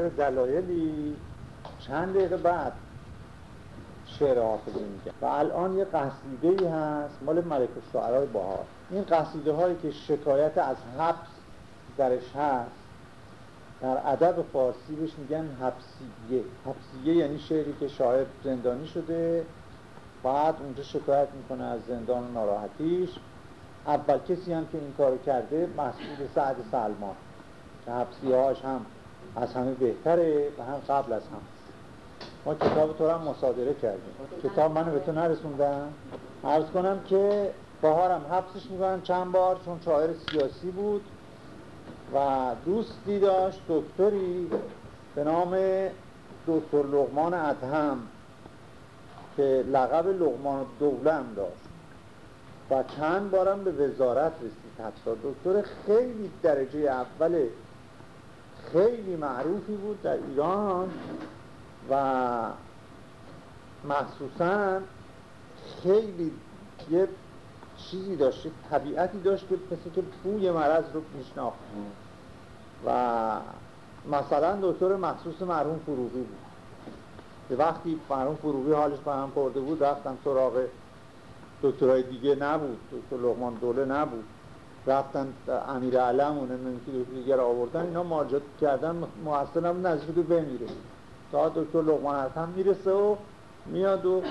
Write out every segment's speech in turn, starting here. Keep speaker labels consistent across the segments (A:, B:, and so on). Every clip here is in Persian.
A: خاطر دلایلی. چند دقیقه بعد شعر حافظی میگه و الان یه قصیده ای هست مال ملک الشعرای بهار. این قصیده هایی که شکایت از حبس درش هست در ادب فارسی بهش میگن حبسیه. حبسیه یعنی شعری که شاعر زندانی شده بعد اونجا شکایت می‌کنه از زندان ناراحتیش. اول کسی هم که این کارو کرده مسئول سعد سلمان. که حبسیه هاش هم از همه بهتره و هم قبل از هم. ما کتاب تو هم مصادره کردیم. کتاب منو به تو نرسوندم عرض کنم که بهارم حبسش می‌کنن چند بار چون شاعر سیاسی بود و دوستی داشت دکتری به نام دکتر لغمان ادهم که لقب لغمان دوله هم داشت. و چند بارم به وزارت رسید. حتی دکتر خیلی درجه اول خیلی معروفی بود در ایران و مخصوصا خیلی یه چیزی داشت طبیعتی داشت که مثل که بوی مرض رو میشناخت و مثلا دکتر مخصوص مرحوم فروغی بود. که وقتی مرحوم فروغی حالش به هم خورده بود رفتن سراغ دکترهای دیگه نبود. دکتر لغمان دوله نبود. رفتن امیر علم و نمی‌دونم دیگر آوردن اینا ماجد کردن محصل هم نزدیک که بمیره. تا دکتر لغمان هم می‌رسه و میاد و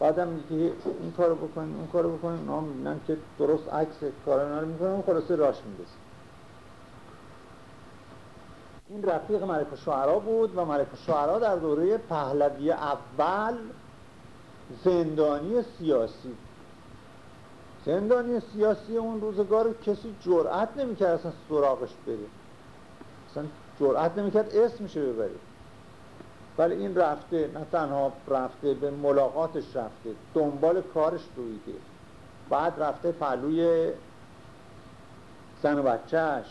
A: بعدم میگه این کارو بکنین اون کارو بکنین. اونا می‌بینن که درست عکس کار اینا رو می‌کنن خلاصه راش می‌رسه. این رفیق ملک شعرا بود و ملک شعرا در دوره پهلوی اول زندانی سیاسی زندانی سیاسی اون روزگار کسی جرأت نمی‌کرد اصلا سراغش بره. اصلا جرأت نمی‌کرد اسمشو ببره. ولی این رفته نه تنها رفته به ملاقاتش رفته. دنبال کارش رویده بعد رفته پلوی زن و بچهش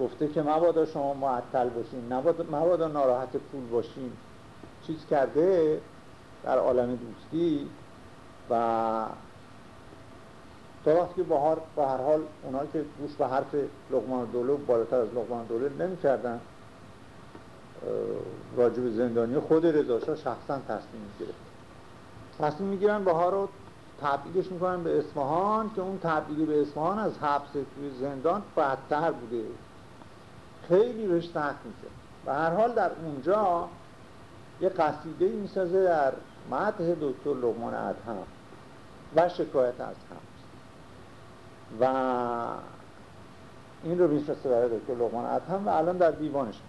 A: گفته که مبادا شما معطل باشین مبادا ناراحت پول باشین. چیز کرده در عالم دوستی و تا وقتی که به هر حال اونایی که گوش به حرف لغمان دوله بالاتر از لغمان دوله نمی کردن راجب زندانی خود رضاشاه شخصا تصمیم می‌گیره تصمیم می‌گیرن بهار رو تبعیدش می‌کنن به اصفهان که اون تبعیدی به اصفهان از حبس توی زندان بدتر بوده. خیلی بهش تحت میشه. و هر حال در اونجا یه قصیده می‌سازه در مدح دکتر لغمان ادهم و شکایت از هم و این رو میفرسته برای دکتر لغمان ادهم و الان در دیوانش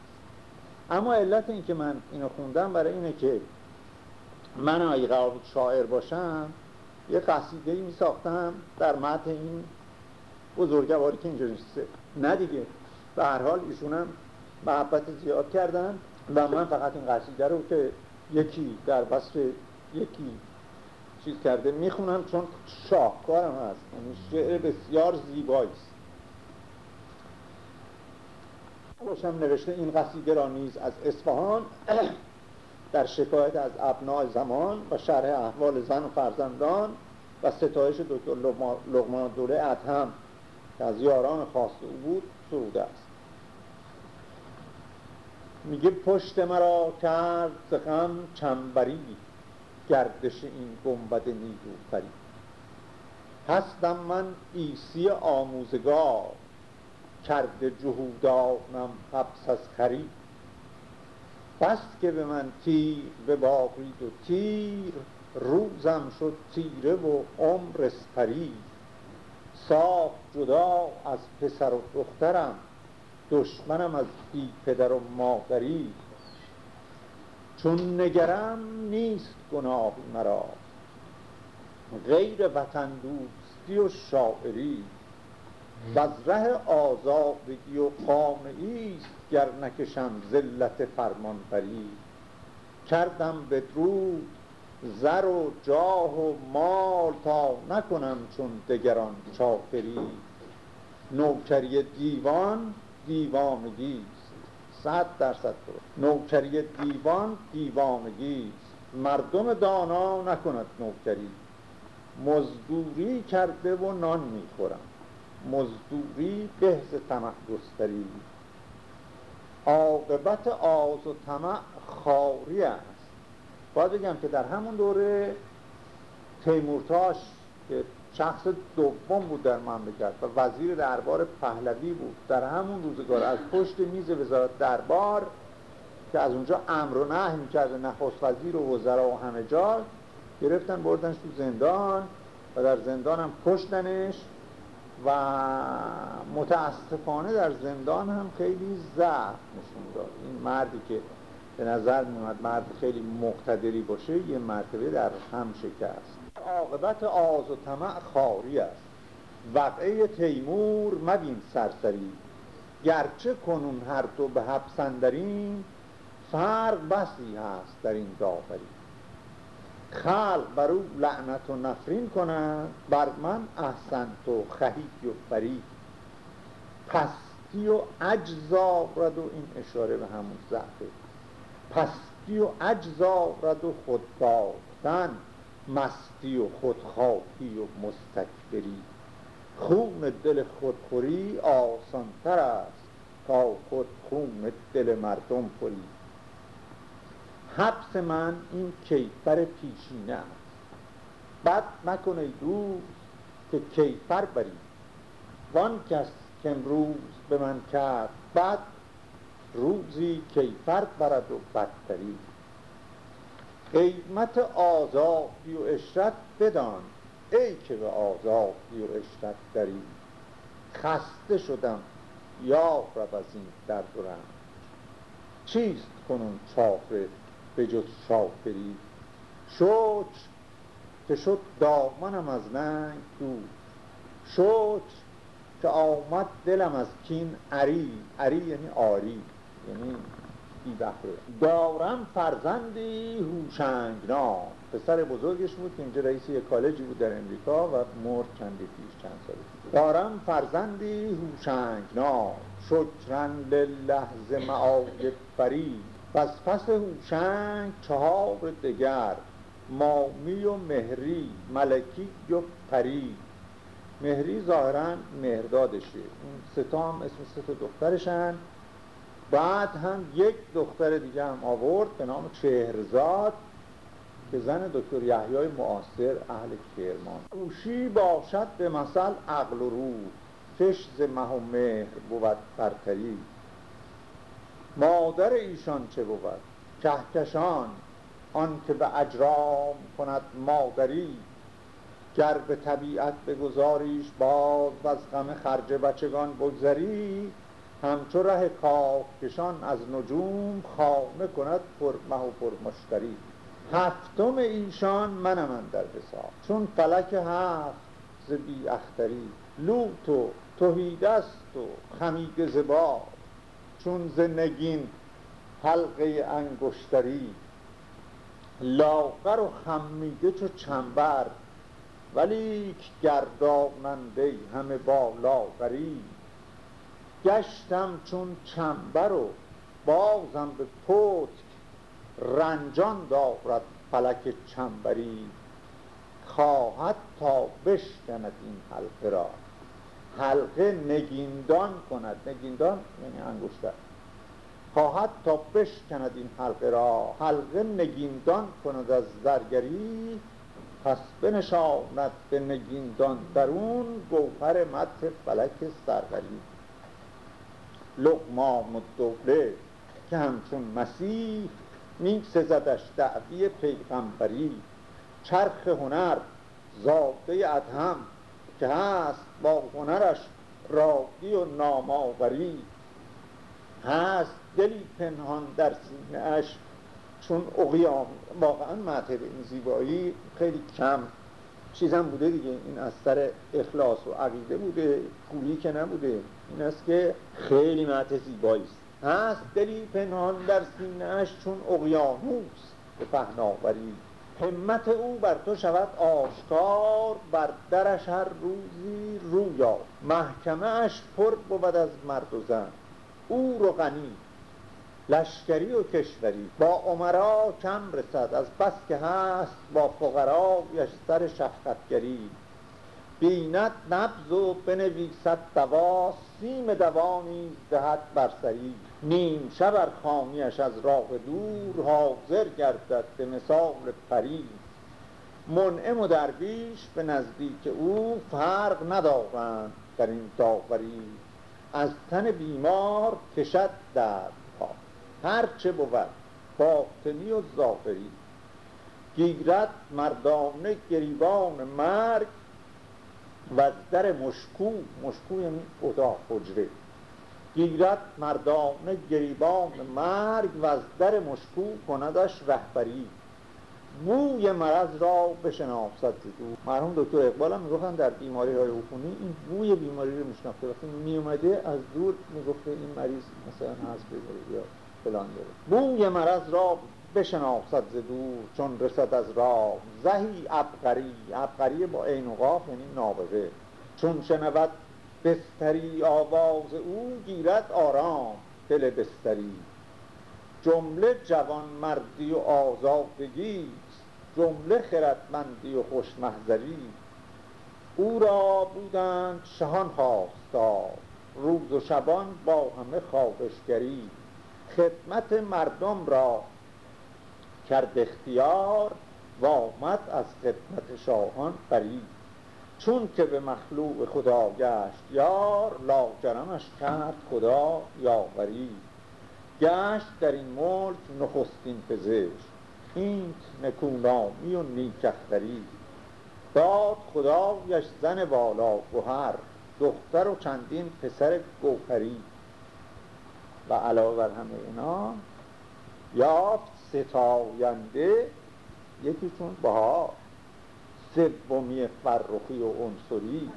A: اما علت این که من اینو خوندم برای اینه که من اگه قرار بود شاعر باشم یه قصیده ای می ساختم در متن این بزرگواری که اینجا نشسته. نه دیگه. به هر حال ایشونم محبت زیاد کردن و من فقط این قصیده رو که یکی در وصف یکی چیز کرده می‌خونم چون شاهکارم هست یعنی شعر بسیار زیبایی است. باشم نوشته این قصیده را نیز از اصفهان در شکایت از ابناع زمان و شرح احوال زن و فرزندان و ستایش دکتر لغمان دوله ادهم که از یاران خاص او بود سروده است. میگه پشت مرا کرد زخم چنبری. گردش این گنبد نیلوفری. هستم من ایسی آموزگار کرده جهودانم حبس از خرید. بس که به من تیر به باقید و تیر روزم شد تیره و عمر اسپری ساخت جدا از پسر و دخترم دشمنم از بی پدر و مادری. چون نگرم نیست گناه مرا. غیر وطن دوستی و شاعری. و از ره آزادگی و قانعی است گر نکشم ذلت فرمانبری. کردم بدرود زر و جاه و مال تا نکنم چون دگران چاکری. نوکری دیوان دیوانگی صد درصد نوکری دیوان دیوانگی مردم دانا نکند نوکری. مزدوری کرده و نان می‌خورم. مزدوری بهز طمع گستری. عاقبت آز و طمع خاری است. باید بگم که در همون دوره تیمورتاش که شخص دوم بود در مملکت و وزیر دربار پهلوی بود در همون روزگار از پشت میز وزارت دربار که از اونجا امر و نهی می‌کرده نخست وزیر و وزرا و همه جا گرفتن بردنش تو زندان و در زندان هم کشتنش و متاسفانه در زندان هم خیلی ضعف نشون داد. این مردی که به نظر میومد مرد خیلی مقتدری باشه یه مرتبه در هم شکست. عاقبت آز و طمع خاری است. وقعه تیمور مبین سرسری. گرچه کنون هر تو به حبسندرین فرق بسی هست در این داوری خلق بر او لعنت و نفرین کنند بر من احسنت و خهی و فری پستی و عجزا رد و این اشاره به همون ضعفه. پستی و عجزا رد و خود مستی و خودخواهی و مستکبری. خون دل خودخوری آسانتر است تا خود خون دل مردم خوری. حبس من این کیفر پیشینه است. بد نکنه دوست که کیفر بری. وان کس که امروز به من کرد بد روزی کیفر برد و بدتری. قیمت آزادی و اشرت بدان ای که به آزادی و اشرت داری خسته شدم یا رب از این درد و چیست کنون چافه به جز شافری شکر که شد دامنم از ننگ دور. شکر که آمد دلم از کین عری. عری یعنی آری یعنی دارم فرزندی هوشنگنام پسر بزرگش بود که اینجا رئیس یک کالجی بود در امریکا و مرد چندی پیش چند سال دارم فرزندی هوشنگنام شکرن للحظ معایب فری پس پس هوشنگ چهار دگر مامی و مهری ملکی و پری. مهری ظاهرا مهردادشه. اون ستا هم اسم ستا دخترشن. بعد هم یک دختر دیگه هم آورد به نام چهرزاد که زن دکتر یحیای معاصر اهل کرمان. اوشی باشد به مثل عقل و روح. ز مه و مهر بود برتری. مادر ایشان چه بود؟ کهکشان آن که به اجرام کند مادری. گر به طبیعت بگذاریش باز و از غم خرج بچگان بگذری. همچو ره کشان از نجوم خانه کند پر مه و پر مشتری. هفتم ایشان منم در حساب چون فلک هفت ز بی اختری. لوت و توهیدست و خمید زبا چون ز نگین حلقه انگشتری لاغر و خمیده چو چنبر ولی گرداننده همه با لاغری گشتم چون چنبر و بازم به پتک رنجان دارد فلک چنبری. خواهد تا بشکند این حلقه را. حلقه نگیندان کند. نگیندان یعنی انگشتر. خواهد تا بشکند این حلقه را. حلقه نگیندان کند از درگری پس بنشاند به نگیندان درون گوهر مت فلک سرغری لغمام و دوله که همچون مسیح می سزدش دعوی پیغمبری. چرخ هنر زاده ادهم که هست با هنرش رادی و ناماوری هست دلی پنهان در سینه چون اقیام واقعا معطب این زیبایی خیلی کم. چیزم بوده دیگه این از سر اخلاص و عقیده بوده پولی که نبوده. این است که خیلی معت زیبایی است. هست دلی پنهان در سینهش چون اقیانوس به پهناوری. همت او بر تو شود آشکار بر درش هر روزی رویا محکمه اش پر بود از مرد و زن. او رو غنی لشکری و کشوری. با عمرا کم رسد از بس که هست با فقرا سر شفقتگری. بیند نبز و بنویسد دوا سیم دوانی دهد برسری نیم شب خانیش از راه دور حاضر گردد به مثال پری منعم و درویش به نزدیک او فرق ندارند در این داوری. از تن بیمار کشد دردها. هرچه بود باطنی و ظاهری. گیرد مردانه گریبان مرگ و در مشکو مشکو یعنی اتاق حجره. گیرد مردانه گریبان مرگ و از در مشکو کندش رهبری. بوی مرض را بشناسد دو مرحوم دکتر اقبال هم می‌گفتن در بیماری های عفونی این بوی بیماری رو میشناخته. وقتی میومده از دور می‌گفته این مریض مثلا هست بگاره یا فلان داره بوی مرض را بشناسد ز چون رسد از راه. زهی ابقری ابقری با عین و قاف یعنی نابغه. چون شنود بستری آواز او گیرد آرام دل بستری. جمله جوان مردی و آزادگی جمله خردمندی و خوشمحضری. او را بودند شهان خواستار روز و شبان با همه خواهشگری. خدمت مردم را کرد اختیار و آمد از خدمت شاهان برید چون که به مخلوق خدا گشت یار لاجرمش کرد خدا یاوری. گشت در این ملک نخستین پزشک اینت نکونامی و نیکختری داد خدایش زن بالا گوهر دختر و چندین پسر گوهری. و علاوه بر همه اینا یافت ستاینده یکیشون بها سومی فرخی و عنصری.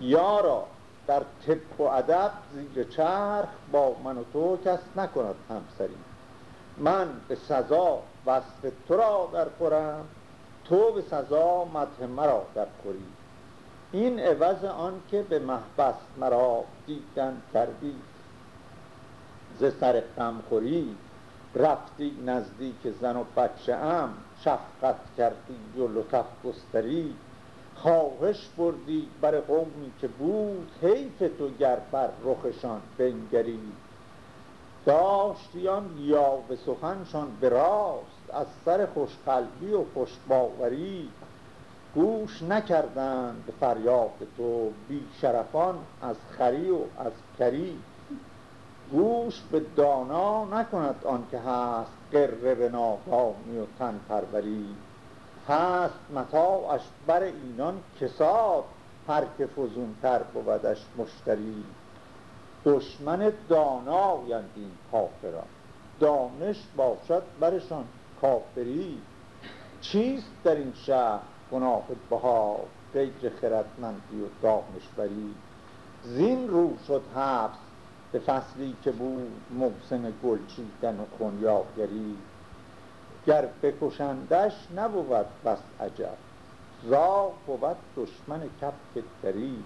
A: یارا در طب و ادب زیر چرخ با من و تو کس نکند همسری. من به سزا وصف تو را در خورم تو به سزا مدح مرا در خوری. این عوض آن که به محبس مرا دیدن کردی. ز سر خوری رفتی نزدیک زن و بچه ام. شفقت کردی و لطف گستری خواهش بردی بر قومی که بود حیف تو گر بر رخشان بنگری. داشتیان یا به سخنشان به از سر خوشقلبی و خوشباوری گوش نکردند به فریاد تو بی شرفان از خری و از کری. گوش به دانا نکند آن که هست قره به نادانی و تن پروری. هست متاعش بر اینان کساد هر که فزونتر بودش مشتری. دشمن دانایند این کافران. دانش باشد برشان کافری. چیست در این شهر گناه بها غیر خردمندی و دانشوری؟ زین رو شد حبس به فصلی که بود موسم گلچیدن و خونیاگری. گر بکشندش نبود بس عجب. زاغ بود دشمن کف دری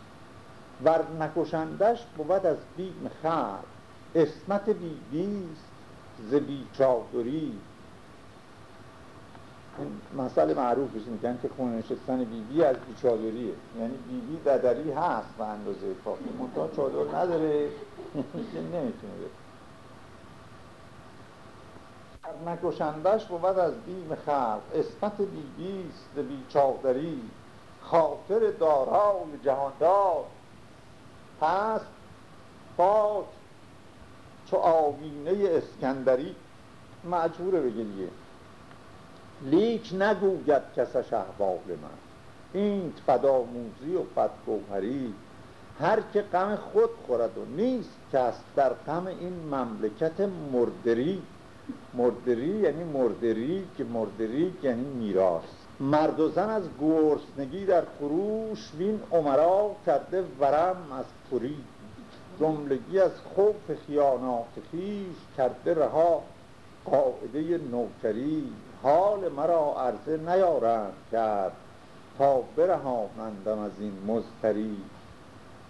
A: ور نکشندش بود از بیم خر. اسمت بیست ز بیچادری. مسئله معروفش میگن که خونه نشستن بیبی از بیچادریه. یعنی بیبی ددری هست به اندازه کافی منتها چادر نداره. نمی‌تونه نکشندش بود از بیم خلق. اسمت بیبیست بیچادری. خاطر دارای جهاندار. پس پاک چو آوینه اسکندری. مجبوره بگه دیگه لیک نگوید کسش احوال من. این فداموزی و بدگوهری هر که غم خود خورد و نیست کس در غم این مملکت مردری مردری یعنی مردری که مردری یعنی میراث. مرد و زن از گرسنگی در خروش وین عمرا کرده ورم از پوری جملگی از خوف خیانات خیش کرده رها. قاعده نوکری حال مرا عرضه نیارند کرد. تا برهانندم از این مزتری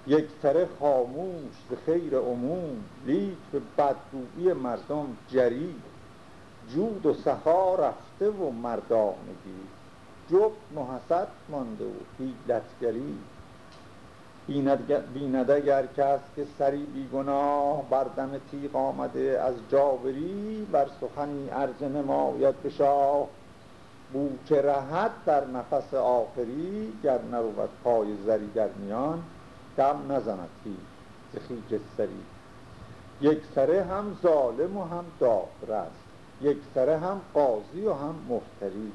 A: یک طرف خاموش به خیر عموم لیک به بدگویی مردم جری. جود و سخا رفته و مردانگی جب محسد مانده و حیلتگری بیند اگر کس که سری بیگناه بر دم تیغ آمده از جاوری بر سخنی عرض نماید به شاه. بو که رهد در نفس آخری گر نرود پای زری در میان دم نزند هیچ سری. یک سره هم ظالم و هم دادرست یک سره هم قاضی و هم مفتری.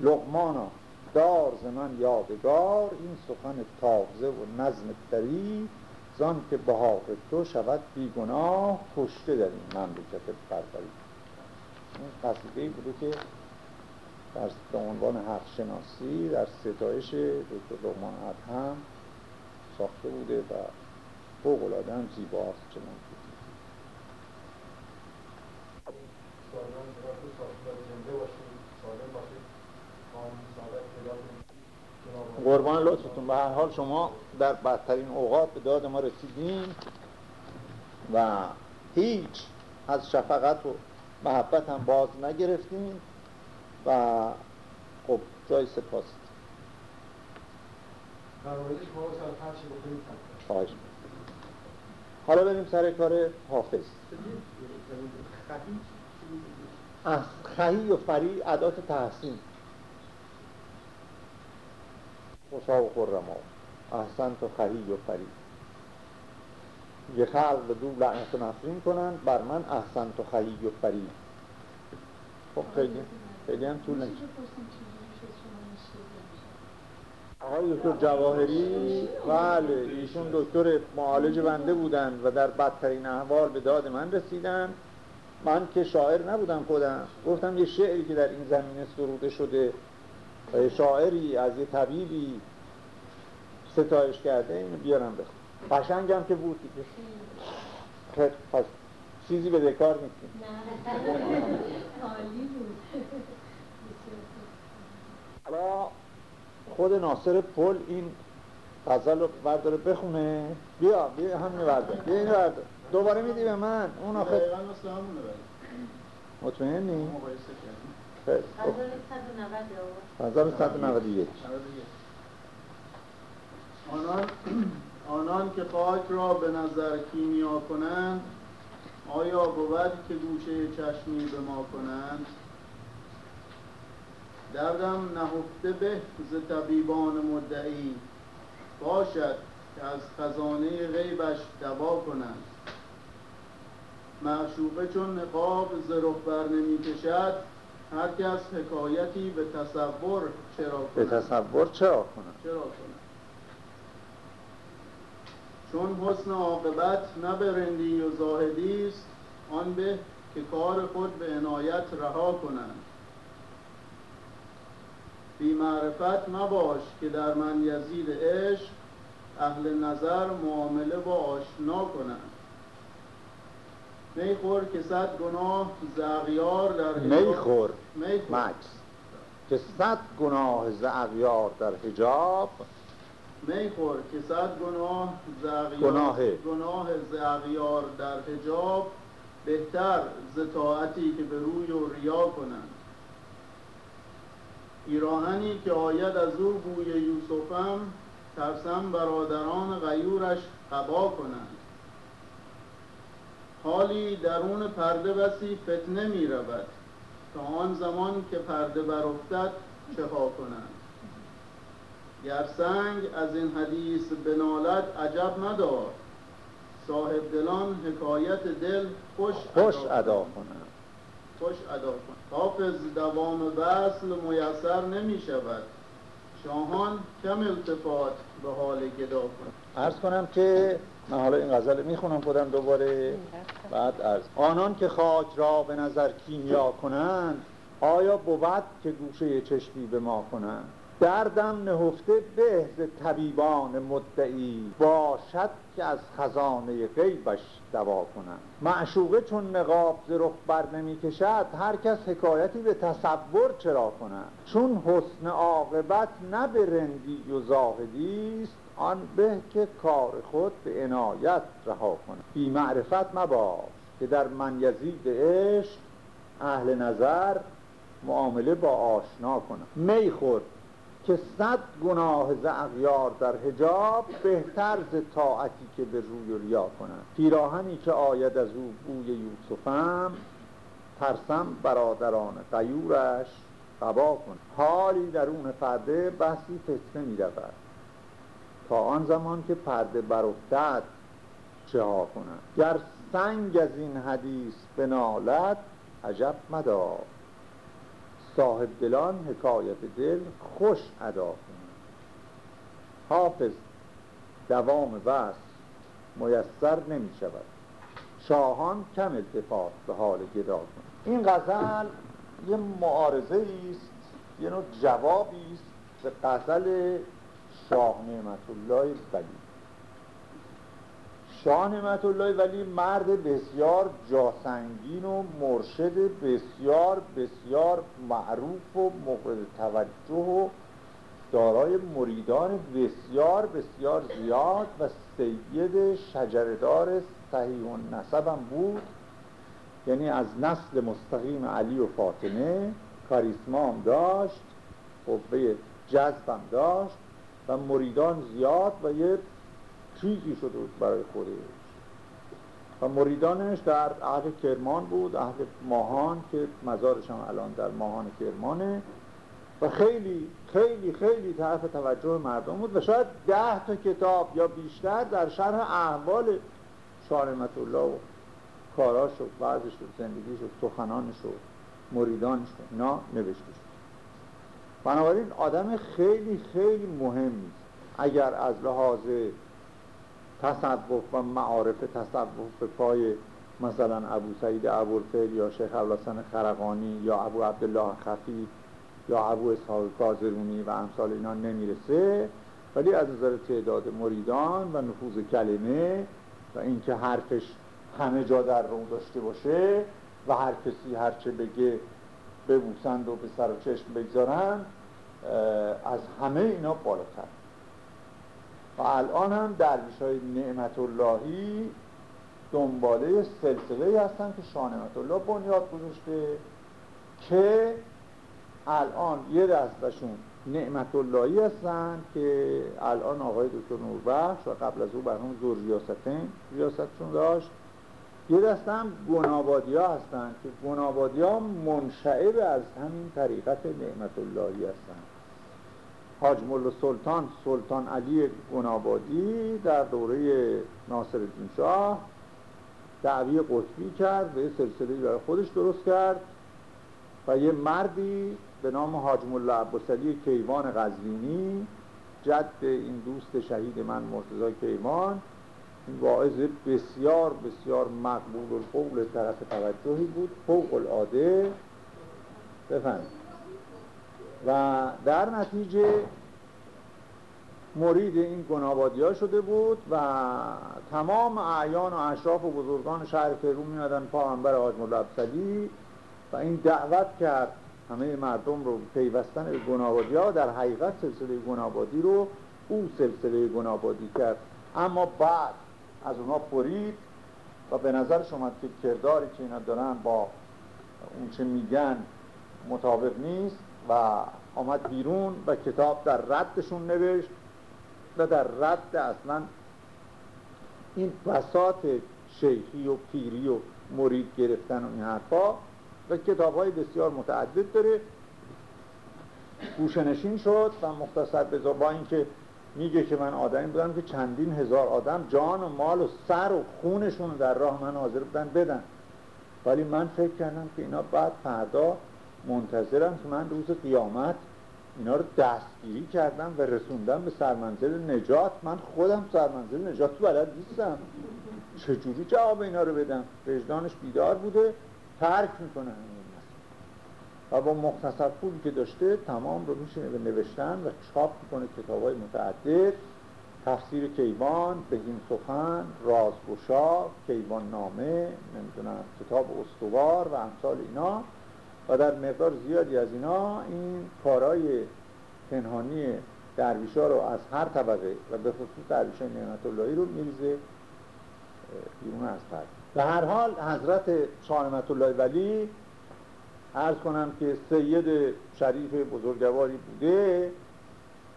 A: لغمانا دار ز من یادگار این سخن تازه و نظم تری زان که بهار تو شود بیگناه کشته در این مملکت پروری این قصیده بوده که در عنوان حق شناسی در ستایش دکتر لغمان هم ساخته بوده و فوق العاده هم زیباست چنان قربان لطفتون به هر حال شما در بدترین اوقات به داد ما رسیدین و هیچ از شفقت و محبت هم باز نگرفتیم و خب جای سپاس. خواهش حالا بریم سر کار حافظ. از خهی و فری عدات تحسین. خوشا و خرما احسن تو خهی و فری. یه خلق به دو لعنت و نفرین کنند بر من احسن تو خهی و فری. خب خیلی خیلی هم طول نمیشه آقای دکتر جواهری بله ایشون دکتر معالج بنده بودند و در بدترین احوال به داد من رسیدن. من که شاعر نبودم خودم. گفتم یه شعری که در این زمینه سروده شده و یه شاعری از یه طبیبی ستایش کرده اینو بیارم بخون قشنگم که بود دیگه. خیلی پس چیزی به دکار نیستیم. حالا خود ناصر پل این غزل رو برداره بخونه. بیا بیا همین بردار. بیا اینو بردار. دوباره میدی به من. اون آخه مطمئنی؟ غزل 191
B: آنان آنان که خاک را به نظر کیمیا کنند آیا بود که گوشه چشمی به ما کنند؟ دردم نهفته به ز طبیبان مدعی. باشد که از خزانه غیبش دوا کنند. معشوقه چون نقاب ز رخ بر نمی کشد هر کس حکایتی به تصور چرا کند؟
A: به تصور چرا کنند
B: چرا کنند چون حسن عاقبت نه برندی و زاهدی است آن به که کار خود به عنایت رها کنند. بی معرفت مباش که در من یزید عشق اهل نظر معامله با آشنا کنند. میخور که صد گناه زغیار در
A: میخور
B: میخور.
A: مکس که صد گناه زغیار در حجاب
B: میخور که صد گناه زغیار
A: گناه.
B: گناه زغیار در حجاب بهتر ز طاعتی که به روی و ریا کنند. پیراهنی که آید از او بوی یوسفم ترسم برادران غیورش قبا کنند. حالی درون پرده بسی فتنه می رود تا آن زمان که پرده برافتد چه ها کنند. گر سنگ از این حدیث بنالد عجب مدار صاحب دلان حکایت دل خوش,
A: خوش
B: ادا
A: ادا
B: کنند. خوش ادا کن. حافظ دوام وصل میسر نمی شود. شاهان کم التفات به حال گدا کن.
A: عرض کنم که من حالا این غزل می‌خونم خودم دوباره. بعد عرض. آنان که خاک را به نظر کیمیا کنند آیا بود که گوشه چشمی به ما کنند؟ دردم نهفته به ز طبیبان مدعی باشد که از خزانه غیبش دوا کنند. معشوقه چون نقاب ز رخ بر نمی کشد هر کس حکایتی به تصور چرا کنند؟ چون حسن عاقبت نه به رندی و زاهدی است آن به که کار خود به عنایت رها کنند. بی معرفت مباش که در من یزید عشق اهل نظر معامله با آشنا کنم می خور که صد گناه ز اغیار در حجاب بهتر ز طاعتی که به روی و ریا کنم پیراهنی که آید از او بوی یوسفم ترسم برادران قیورش قبا کن. حالی در اون پرده بحثی فتنه می رود. تا آن زمان که پرده برافتد چه ها کنم گر سنگ از این حدیث بنالد عجب مدار. صاحب دلان حکایت دل خوش ادا کنند حافظ دوام وصل میسر نمی شود. شاهان کم التفات به حال گدا این غزل یه معارضه است یه نوع جوابی است به غزل شاه نعمت الله ولی. شاه نعمت الله ولی مرد بسیار جاسنگین و مرشد بسیار بسیار معروف و مورد توجه و دارای مریدان بسیار بسیار زیاد و سید شجردار صحیح و نسبم بود. یعنی از نسل مستقیم علی و فاطمه کاریسما داشت قوه جذبم داشت و مریدان زیاد و یه چیزی شده بود برای خودش و مریدانش در اهل کرمان بود اهل ماهان که مزارش هم الان در ماهان کرمانه. و خیلی خیلی خیلی طرف توجه مردم بود و شاید ده تا کتاب یا بیشتر در شرح احوال شارمت الله و کاراش و بعضش و زندگیش و سخنانش و مریدانش و اینا نوشته شد. بنابراین آدم خیلی خیلی مهمی اگر از لحاظ تصوف و معارف تصوف به پای مثلا ابو سعید ابوالفعل یا شیخ ابوالحسن خرقانی یا ابو عبدالله خفی یا ابو اسحاق کازرونی و امثال اینا نمی‌رسه. ولی از نظر تعداد مریدان و نفوذ کلمه و اینکه حرفش همه جا در رو داشته باشه و هر کسی هرچه بگه ببوسند و به سر و چشم بگذارند از همه اینا بالاتر. و الان هم درویش های نعمت اللهی دنباله سلسله هستن که شاه نعمت الله بنیاد گذاشته که الان یه دستشون نعمت اللهی هستن که الان آقای دکتر نوربخش و قبل از او برنامه زور ریاستین ریاستشون داشت. یه دست هم گنابادی ها هستن که گنابادی ها منشعب از همین طریقت نعمت اللهی هستن. حاج ملا سلطان سلطان علی گنابادی در دوره ناصر الدین شاه دعوی قطبی کرد و یه سلسله برای خودش درست کرد و یه مردی به نام حاج ملا عباسلی کیوان غزلینی جد این دوست شهید من مرتضی کیوان این واعظ بسیار بسیار مقبول القول طرف توجهی بود فوق العاده. بفهمید و در نتیجه مرید این گنابادی ها شده بود و تمام اعیان و اشراف و بزرگان شهر فرون میادن پاهنبر حاج مولا و این دعوت کرد همه مردم رو پیوستن به گنابادی ها در حقیقت سلسله گنابادی رو او سلسله گنابادی کرد. اما بعد از اونا پرید و به نظر شما که کرداری که اینا دارن با اون چه میگن مطابق نیست و آمد بیرون و کتاب در ردشون نوشت و در رد اصلا این بساط شیخی و پیری و مرید گرفتن و این حرفا و کتاب های بسیار متعدد داره. گوشنشین شد و مختصر بزا با اینکه میگه که من آدمی بودم که چندین هزار آدم جان و مال و سر و خونشون در راه من حاضر بودن بدن. ولی من فکر کردم که اینا بعد فردا منتظرم که من روز قیامت اینا رو دستگیری کردم و رسوندم به سرمنزل نجات. من خودم سرمنزل نجات تو بلد نیستم. چجوری جواب اینا رو بدم؟ وجدانش بیدار بوده ترک می‌کنه همین و با مختصر پولی که داشته تمام رو میشه به نوشتن و چاپ می‌کنه کتاب های متعدد. تفسیر کیوان، بهین سخن، رازگشا، کیوان نامه، نمی‌دونم کتاب استوار و امثال اینا. و در مقدار زیادی از اینا این کارهای پنهانی درویشا رو از هر طبقه و به خصوص درویشای نعمت اللهی رو میریزه بیرون از پرد به هر حال حضرت شاه نعمت الله ولی عرض کنم که سید شریف بزرگواری بوده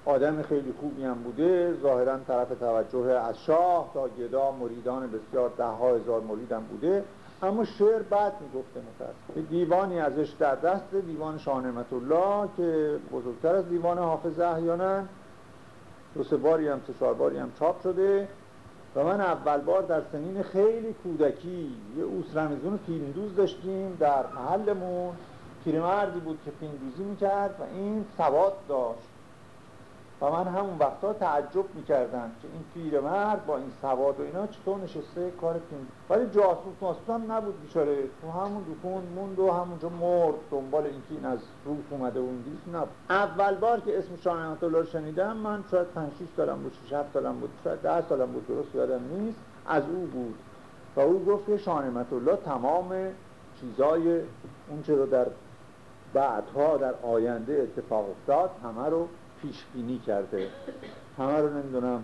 A: آدم خیلی خوبی هم بوده ظاهرا طرف توجه از شاه تا گدا مریدان بسیار ده ها هزار مرید هم بوده. اما شعر بعد می‌گفته متاسف دیوانی ازش در دست دیوان شاه الله که بزرگتر از دیوان حافظ احیانا. دو سه باری هم سه چهار باری هم چاپ شده. و من اول بار در سنین خیلی کودکی یه اوس رمزون فیلمدوز داشتیم در محلمون. پیرمردی بود که فیلمدوزی می‌کرد و این سواد داشت. و من همون وقتا تعجب می‌کردم که این پیرمرد با این سواد و اینا چطور نشسته کار فیلم ولی جاسوس ماسوس هم نبود بیچاره. تو همون دکون موند و همونجا مرد دنبال اینکه این از روس اومده و انگلیس نبود. اول بار که اسم شاه الله رو شنیدم من شاید 5 6 سالم بود 6 7 سالم بود شاید 10 سالم بود درست یادم نیست. از او بود. و او گفت که شاه الله تمام چیزای اون رو در بعدها در آینده اتفاق افتاد همه رو پیش بینی کرده. همه رو نمی‌دونم.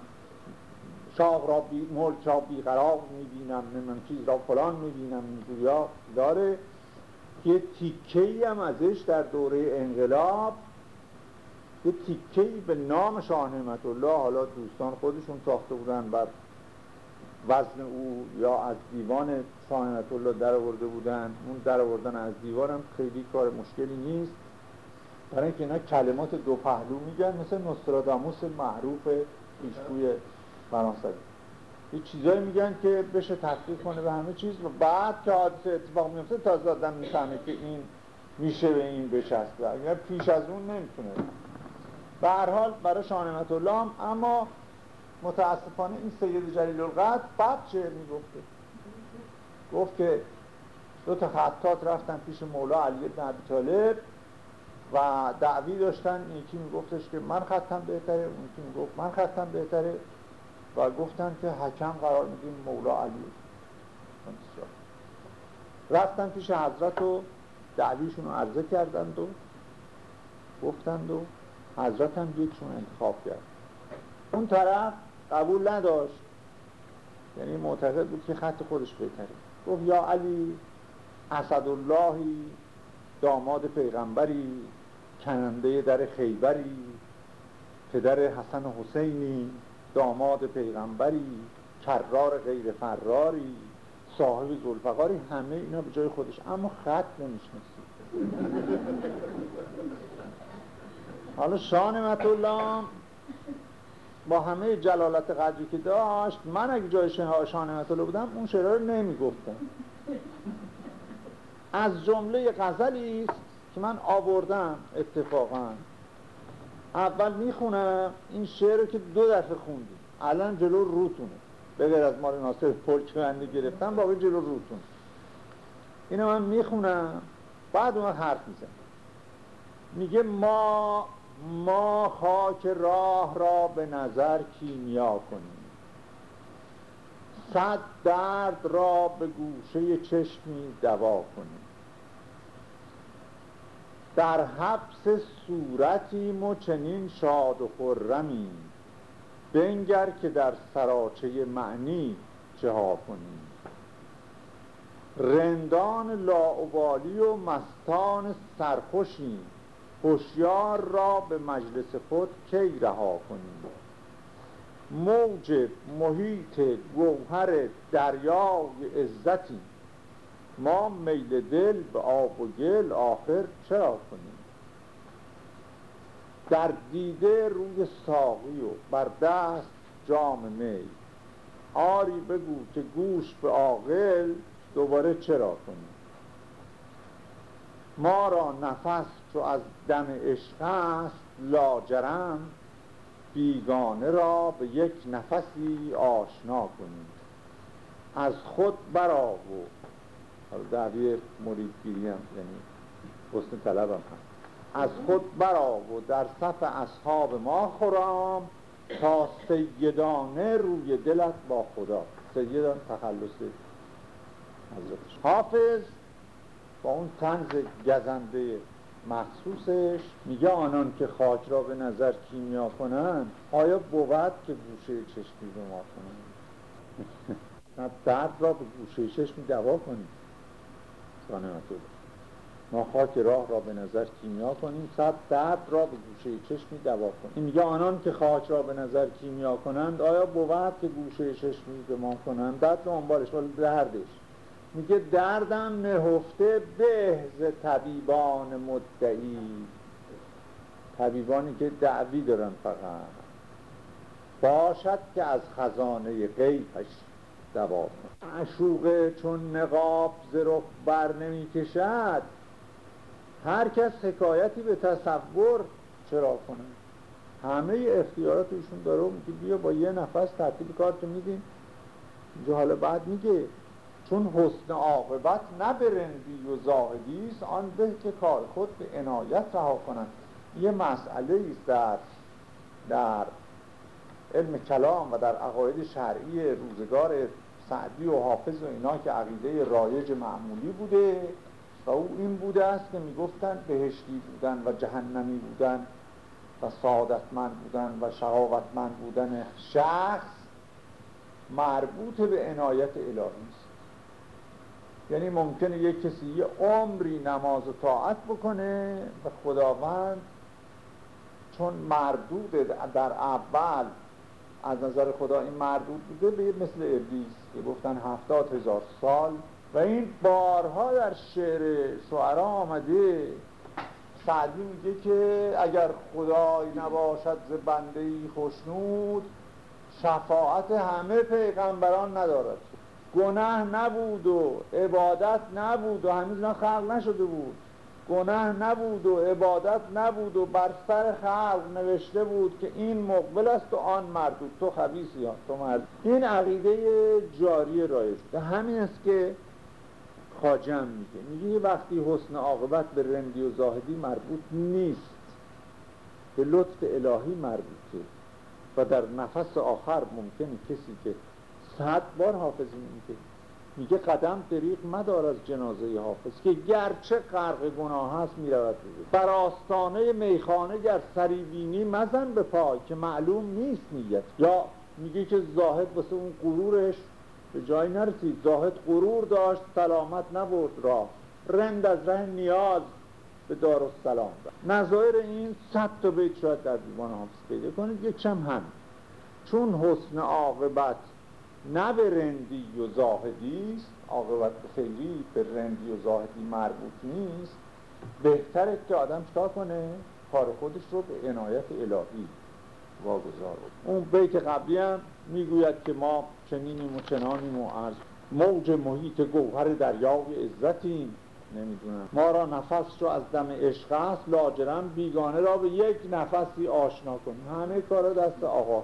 A: شاه را بی ملک را بیقرار می‌بینم نمی‌دونم چیز را فلان می‌بینم اینجوریا داره. یه تیکه هم ازش در دوره انقلاب یه تیکه به نام شاه نعمت الله حالا دوستان خودشون ساخته بودن بر وزن او یا از دیوان شاه نعمت الله در آورده بودن. اون در آوردن از دیوان هم خیلی کار مشکلی نیست. برای اینکه اینا کلمات دو پهلو میگن مثل نوستراداموس معروف پیشگوی فرانسوی. یه چیزایی میگن که بشه تحقیق کنه به همه چیز و بعد که حادثه اتفاق میفته تازه آدم می‌فهمه که این میشه به این بچسبه. اگر پیش از اون نمی‌تونه. به هر حال برای شانمت الله اما متاسفانه این سید جلیل القدر بعد چه می‌گفته؟ گفت که دو تا خطات رفتن پیش مولا علی بن ابی طالب. و دعوی داشتن. یکی میگفتش که من خطم بهتره اون یکی می‌گفت من خطم بهتره. و گفتن که حکم قرار میدیم مولا علی. رفتن پیش حضرت و دعویشون رو عرضه کردند و گفتند و حضرت هم یکشون انتخاب کرد. اون طرف قبول نداشت. یعنی معتقد بود که خط خودش بهتره. گفت یا علی اسداللهی داماد پیغمبری. کننده در خیبری پدر حسن حسینی داماد پیغمبری کرار غیر فراری صاحب زلفقاری همه اینا به جای خودش. اما خط نمیشنسی حالا شاه نعمت با همه جلالت قدری که داشت من اگه جای شاه نعمت الله بودم اون شعرها نمی‌گفتم. از جمله غزلی است که من آوردم اتفاقا. اول می‌خونم این شعر رو که دو دفعه خوندیم الان جلو روتونه. بغیر از مال ناصر پلک بنده گرفتم باقی جلو روتون اینو من می‌خونم بعد اون حرف می‌زنم. میگه ما ما خاک راه را به نظر کیمیا کنیم. صد درد را به گوشه چشمی دوا کنیم. در حبس صورتیم و چنین شاد و خرمیم. بنگر که در سراچه معنی چه ها کنیم. رندان لاعبالی و مستان سرخوشیم. هوشیار را به مجلس خود کی رها کنیم؟ موج محیط گوهر دریای عزتی ما میل دل به آب و گل آخر چرا کنیم؟ در دیده روی ساقی و بر دست جام می آری بگو که گوش به عاقل دوباره چرا کنیم؟ ما را نفس چو از دم عشق است لاجرم بیگانه را به یک نفسی آشنا کنیم. از خود برا و حالا دعوی مریدگیری هم یعنی حسن طلب هم از خود برا و در صف اصحاب ما خورام تا سیدانه روی دلت با خدا. سیدان تخلص حضرتش. حافظ با اون تنز گزنده مخصوصش میگه آنان که خاک را به نظر کیمیا کنن آیا بود که گوشه چشمی به ما کنن درد را به گوشه چشمی دوا کنیم ما خاک راه را به نظر کیمیا کنیم صد درد را به گوشه چشمی دوا کنیم. میگه آنان که خاک را به نظر کیمیا کنند آیا بود که گوشه چشمی ما کنند؟ درد آنبارش ولی دردش میگه دردم نهفته به ز طبیبان مدعی. طبیبانی که دعوی دارن فقط. باشد که از خزانه غیبش دوا معشوقه چون نقاب ز بر نمی کشد هر کس حکایتی به تصور چرا کنه؟ همه اختیارات ایشون داره میگه بیا با یه نفس ترتیب کارتو میدیم. اینجا حالا بعد میگه چون حسن عاقبت نه برندی و زاهدی است آن به که کار خود به عنایت رها کنند. یه مسئله است در در علم کلام و در عقاید شرعی روزگار سعدی و حافظ و اینا که عقیده رایج معمولی بوده و او این بوده است که می‌گفتن بهشتی بودن و جهنمی بودن و سعادتمند بودن و شقاوتمند بودن شخص مربوط به عنایت الهی است. یعنی ممکنه یک کسی یه عمری نماز و طاعت بکنه و خداوند چون مردود در اول از نظر خدا این مردود بوده به مثل ابلیس که گفتن هفتاد هزار سال و این بارها در شعر شعرا آمده. سعدی میگه که اگر خدای نباشد ز بنده ای خوشنود شفاعت همه پیغمبران ندارد. گناه نبود و عبادت نبود و هنوز خلق نشده بود. گناه نبود و عبادت نبود و بر سر خلق نوشته بود که این مقبل است و آن مردود. تو خبیصی ها تو مرد. این عقیده جاری رایج و همین است که خاجم میگه. میگه وقتی حسن عاقبت به رندی و زاهدی مربوط نیست. به لطف الهی مربوطه و در نفس آخر ممکنه کسی که صد بار حافظی میگه میگه قدم دریق مدار از جنازه حافظ که گرچه غرق گناه هست می‌رود بر آستانه میخانه گر سریبینی مزن به پای که معلوم نیست نیت. یا میگه که زاهد واسه اون غرورش به جایی نرسید. زاهد غرور داشت سلامت نبرد راه. رند از ره نیاز به دار سلام نظایر این صد تا بیت شاید در دیوان حافظ پیدا کنید. یک هم. چون حسن عاقبت نه به رندی و زاهدی است. عاقبت خیلی به رندی و زاهدی مربوط نیست. بهتره که آدم چکار کنه؟ کار خودش رو به عنایت الهی واگذار اون بیت قبلی هم می‌گوید که ما چنینیم و چنانیم و از موج محیط گوهر دریای عزتیم. نمی‌دونم. ما را نفس رو از دم عشق است. لاجرم بیگانه را به یک نفسی آشنا کنیم. همه کار دست آغاز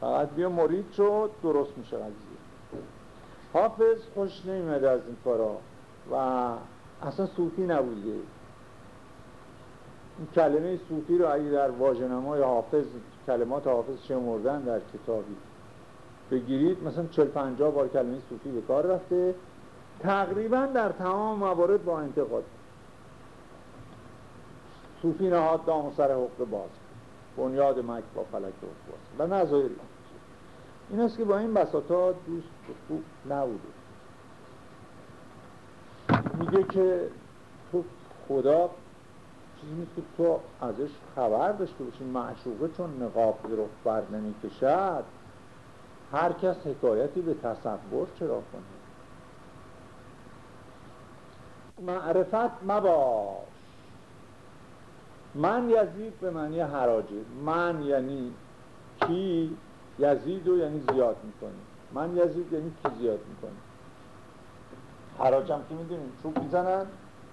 A: فقط بیا مرید شد درست میشه قضیه. حافظ خوش نمیمده از این کارا و اصلا صوفی نبوده این کلمه صوفی رو اگه در واژه‌نمای حافظ کلمات حافظ شمردن در کتابی بگیرید مثلا 40 50 بار کلمه صوفی به کار رفته تقریبا در تمام موارد با انتقاد. صوفی نهاد دام و سر حقوق باز بنیاد مک با فلک باز و نظایر این است که با این بساطا دوست خوب نبوده. میگه که تو خدا چیزی که تو ازش خبر داشته باشی معشوقه چون نقاب رو بر نمی کشد. هر کس حکایتی به تصور چرا کنه؟ معرفت مباش. من یزید به معنی حراجه من یعنی کی؟ یزید رو یعنی زیاد می‌کنی. من یزید یعنی کی زیاد می‌کنی؟ حراجم که می‌دونیم. چوب می‌زنن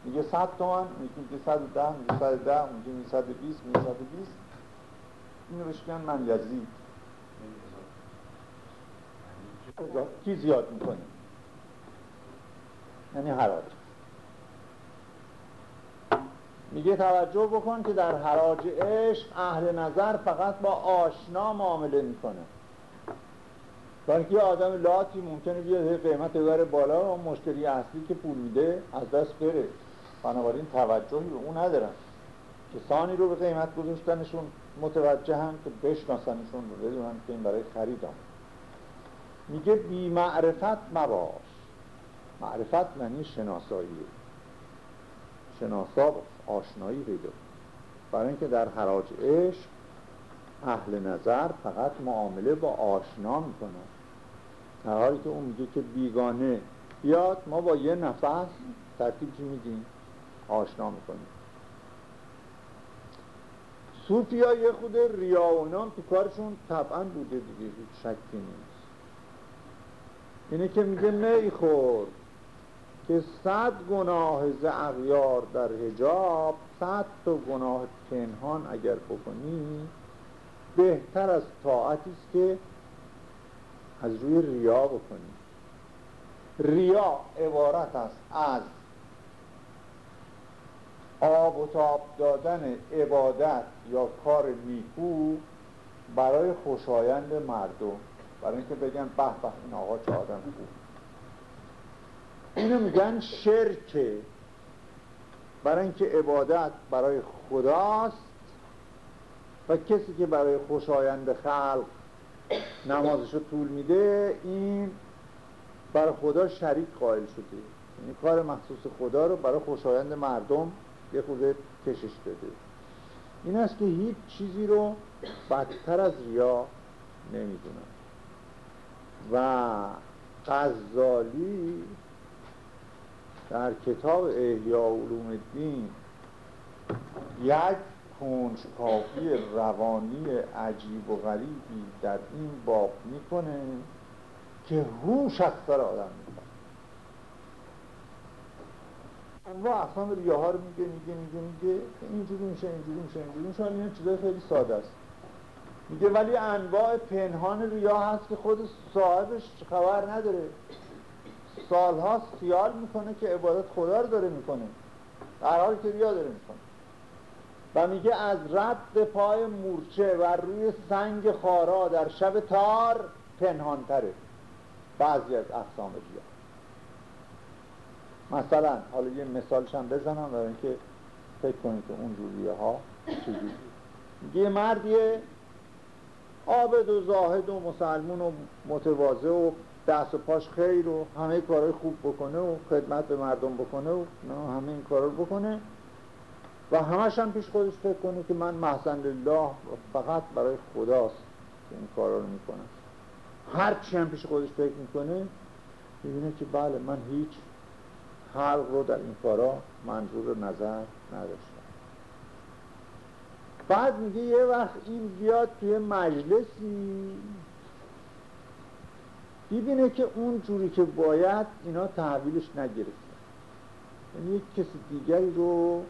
A: میگه صد تومن میگه صد ده میگه صد ده میگه صد بیست میگه صد بیست. اینو بهش من یزید. کی زیاد می‌کنه؟ یعنی حراج. میگه توجه بکن که در حراج عشق اهل نظر فقط با آشنا معامله می‌کنه. برای یه آدم لاتی ممکنه بیاد قیمت ببره بالا و مشتری اصلی که پول میده از دست بره. بنابراین توجهی به اون ندارن. کسانی رو به قیمت گذاشتنشون متوجه هم که بشناسنشون رو بدونن که این برای خرید میگه بی معرفت مباش. معرفت معنی شناسایی. شناسا آشنایی پیدا برای اینکه در حراج عشق اهل نظر فقط معامله با آشنا می‌کنن. در حالی که اون میگه که بیگانه. بیاد ما با یه نفس ترتیب چی میدیم آشنا می‌کنیم. صوفی ها یه خود ریا و تو کارشون طبعا بوده دیگه هیچ شکی نیست. اینه که میگه می خور که صد گناه ز اغیار در هجاب صد تا گناه پنهان اگر بکنی بهتر از طاعتی است که از روی ریا بکنی. ریا عبارت است از آب و تاب دادن عبادت یا کار نیکو برای خوشایند مردم. برای اینکه بگن به به این آقا چه آدم خوب. اینو میگن شرکه برای اینکه عبادت برای خداست و کسی که برای خوشایند خلق نمازشو طول میده این برای خدا شریک قائل شده. یعنی کار مخصوص خدا رو برای خوشایند مردم یه خود کشش داده. این است که هیچ چیزی رو بدتر از ریا نمی‌دونم. و غزالی در کتاب احیا علوم الدین یک کنجکاوی روانی عجیب و غریبی در این باب می‌کنه که هوش از سر آدم می‌کنه انواع اقسام ریاه ها رو میگه میگه میگه میگه اینجوری میشه اینجوری میشه اینجوری میشه این چیزای خیلی ساده است. میگه ولی انواع پنهان ریا هست که خود صاحبش خبر نداره. سالهاست خیال می‌کنه که عبادت خدا رو داره می‌کنه. در حالی که ریا داره می‌کنه. و میگه از رد پای مورچه و روی سنگ خارا در شب تار پنهانتره. بعضی از اقسام ریا مثلا حالا یه مثالش هم بزنم برای اینکه فکر کنید که اون جوریه ها چجوری یه مردیه عابد و زاهد و مسلمون و متواضع و دست و پاش خیر و همه کارهای خوب بکنه و خدمت به مردم بکنه و همه این کارا رو بکنه. و همش هم پیش خودش فکر کنه که من محسن لله فقط برای خداست که این کارا رو می‌کنم هر چی هم پیش خودش فکر می‌کنه می‌بینه که بله من هیچ خلق رو در این کارا منظور نظر نداشتم. بعد میگه یه وقت این بیاد توی مجلسی ببینه که اون جوری که باید اینا تحویلش نگرفتن یعنی یک کسی دیگری رو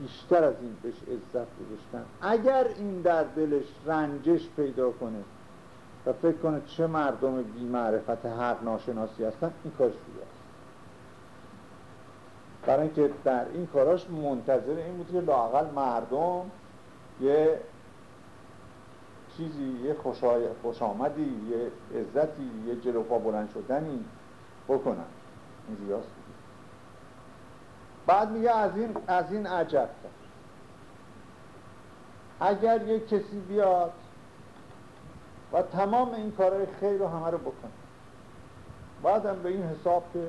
A: بیشتر از این بهش عزت گذاشتن. اگر این در دلش رنجش پیدا کنه و فکر کنه چه مردم بی معرفت حق ناشناسی هستن این کارش است برای اینکه در این کاراش منتظر این بود که لاقل مردم یه چیزی یه. خوش آمدی یه عزتی یه جلوپا بلند شدنی بکنن. این ریاست بعد میگه از این از این عجب اگر یه کسی بیاد و تمام این کارهای خیر رو همه رو بکنه بعدم به این حساب که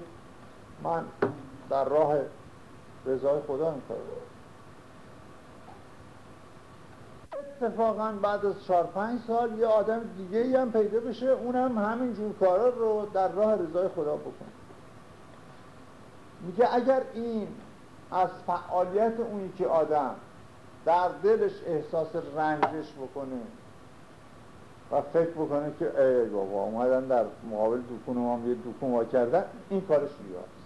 A: من در راه رضای خدا این کار اتفاقا بعد از چهار پنج سال یه آدم دیگه هم پیدا بشه اونم همین جور کارا رو در راه رضای خدا بکنه. میگه اگر این از فعالیت اونی که آدم در دلش احساس رنجش بکنه و فکر بکنه که ای بابا اومدن در مقابل دوکون ما یه دوکون وا کردن این کارش ریاست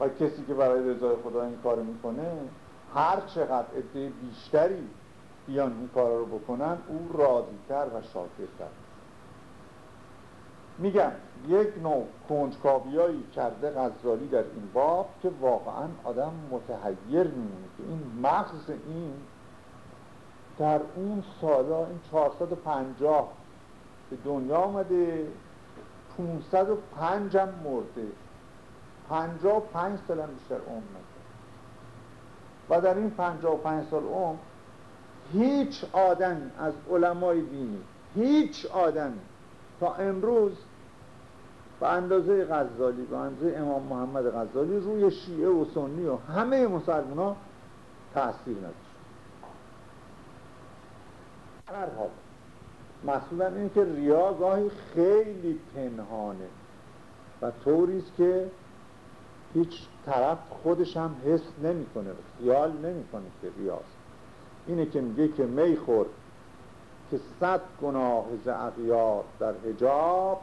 A: و کسی که برای رضای خدا این کار می‌کنه هر چقدر عده بیشتری بیان این کار رو بکنن او راضیتر و شاکرتر. میگم یک نوع کنجکاویایی کرده غزالی در این باب که واقعا آدم متحیر میمونه که این مغز این در اون سالا این 450 به دنیا آمده 505 هم مرده. 55 سال هم بیشتر عمر و در این 55 سال عمر هیچ آدم از علمای دینی هیچ آدمی تا امروز به اندازه غزالی به اندازه امام محمد غزالی روی شیعه و سنی و همه مسلمان ها تأثیر نداشت. هر حال مقصودم اینه که ریا گاهی خیلی پنهانه و طوریست که هیچ طرف خودش هم حس نمی‌کنه خیال نمی‌کنه که ریاست. اینه که میگه که می خور که صد گناه ز اغیار در حجاب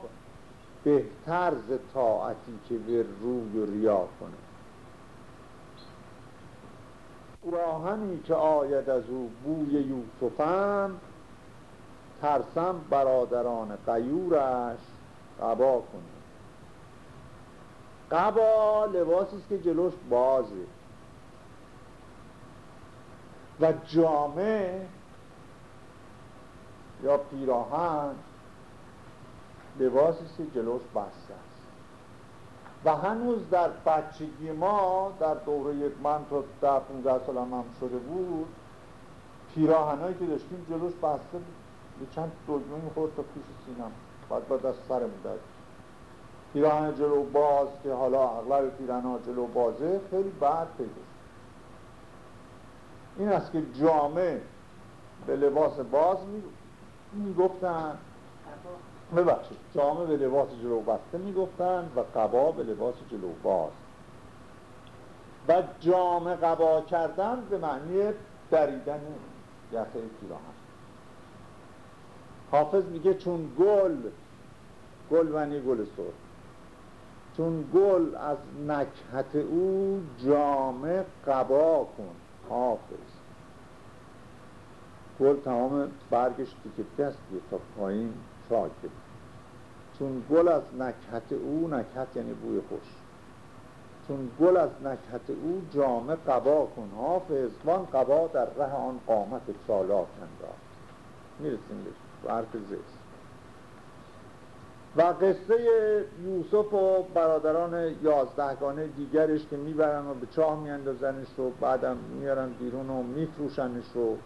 A: بهتر ز طاعتی که به روی و ریا کنه. راهنی که آید از او بوی یوسفم ترسم برادران قیورش قبا کنه. قبا لباسی است که جلوش بازه. و جامعه یا پیراهن لباسی که جلوش بسته است. و هنوز در بچگی ما در دوره من تا در 15 سالم هم شده بود پیراهنایی که داشتیم جلوش بسته یه چند دلمه می‌خورد تا پیش سینم بعد بعد از سرم داد پیراهن جلو باز که حالا اغلب پیراهن جلو بازه خیلی بعد پیدا این است که جامعه به لباس باز می‌گفتن. ببخشید. جامعه به لباس جلو بسته می‌گفتن و قبا به لباس جلو باز. و جامعه قبا کردن به معنی دریدن یخه پیراهن. حافظ میگه چون گل گل ونی گل سر چون گل از نکهت او جامه قبا کن حافظ. گل تمام برگش دیگه دست تا پایین چاکه چون گل از نکهت او نکهت یعنی بوی خوش. چون گل از نکهت او جامه قبا کن حافظ وان قبا در ره آن قامت چالاک انداخت. می‌رسیم به حرف زیست و قصه یوسف و برادران یازدهگانه دیگرش که می‌برن و به چاه میاندازنش رو بعدم میارن بیرون و میفروشنش رو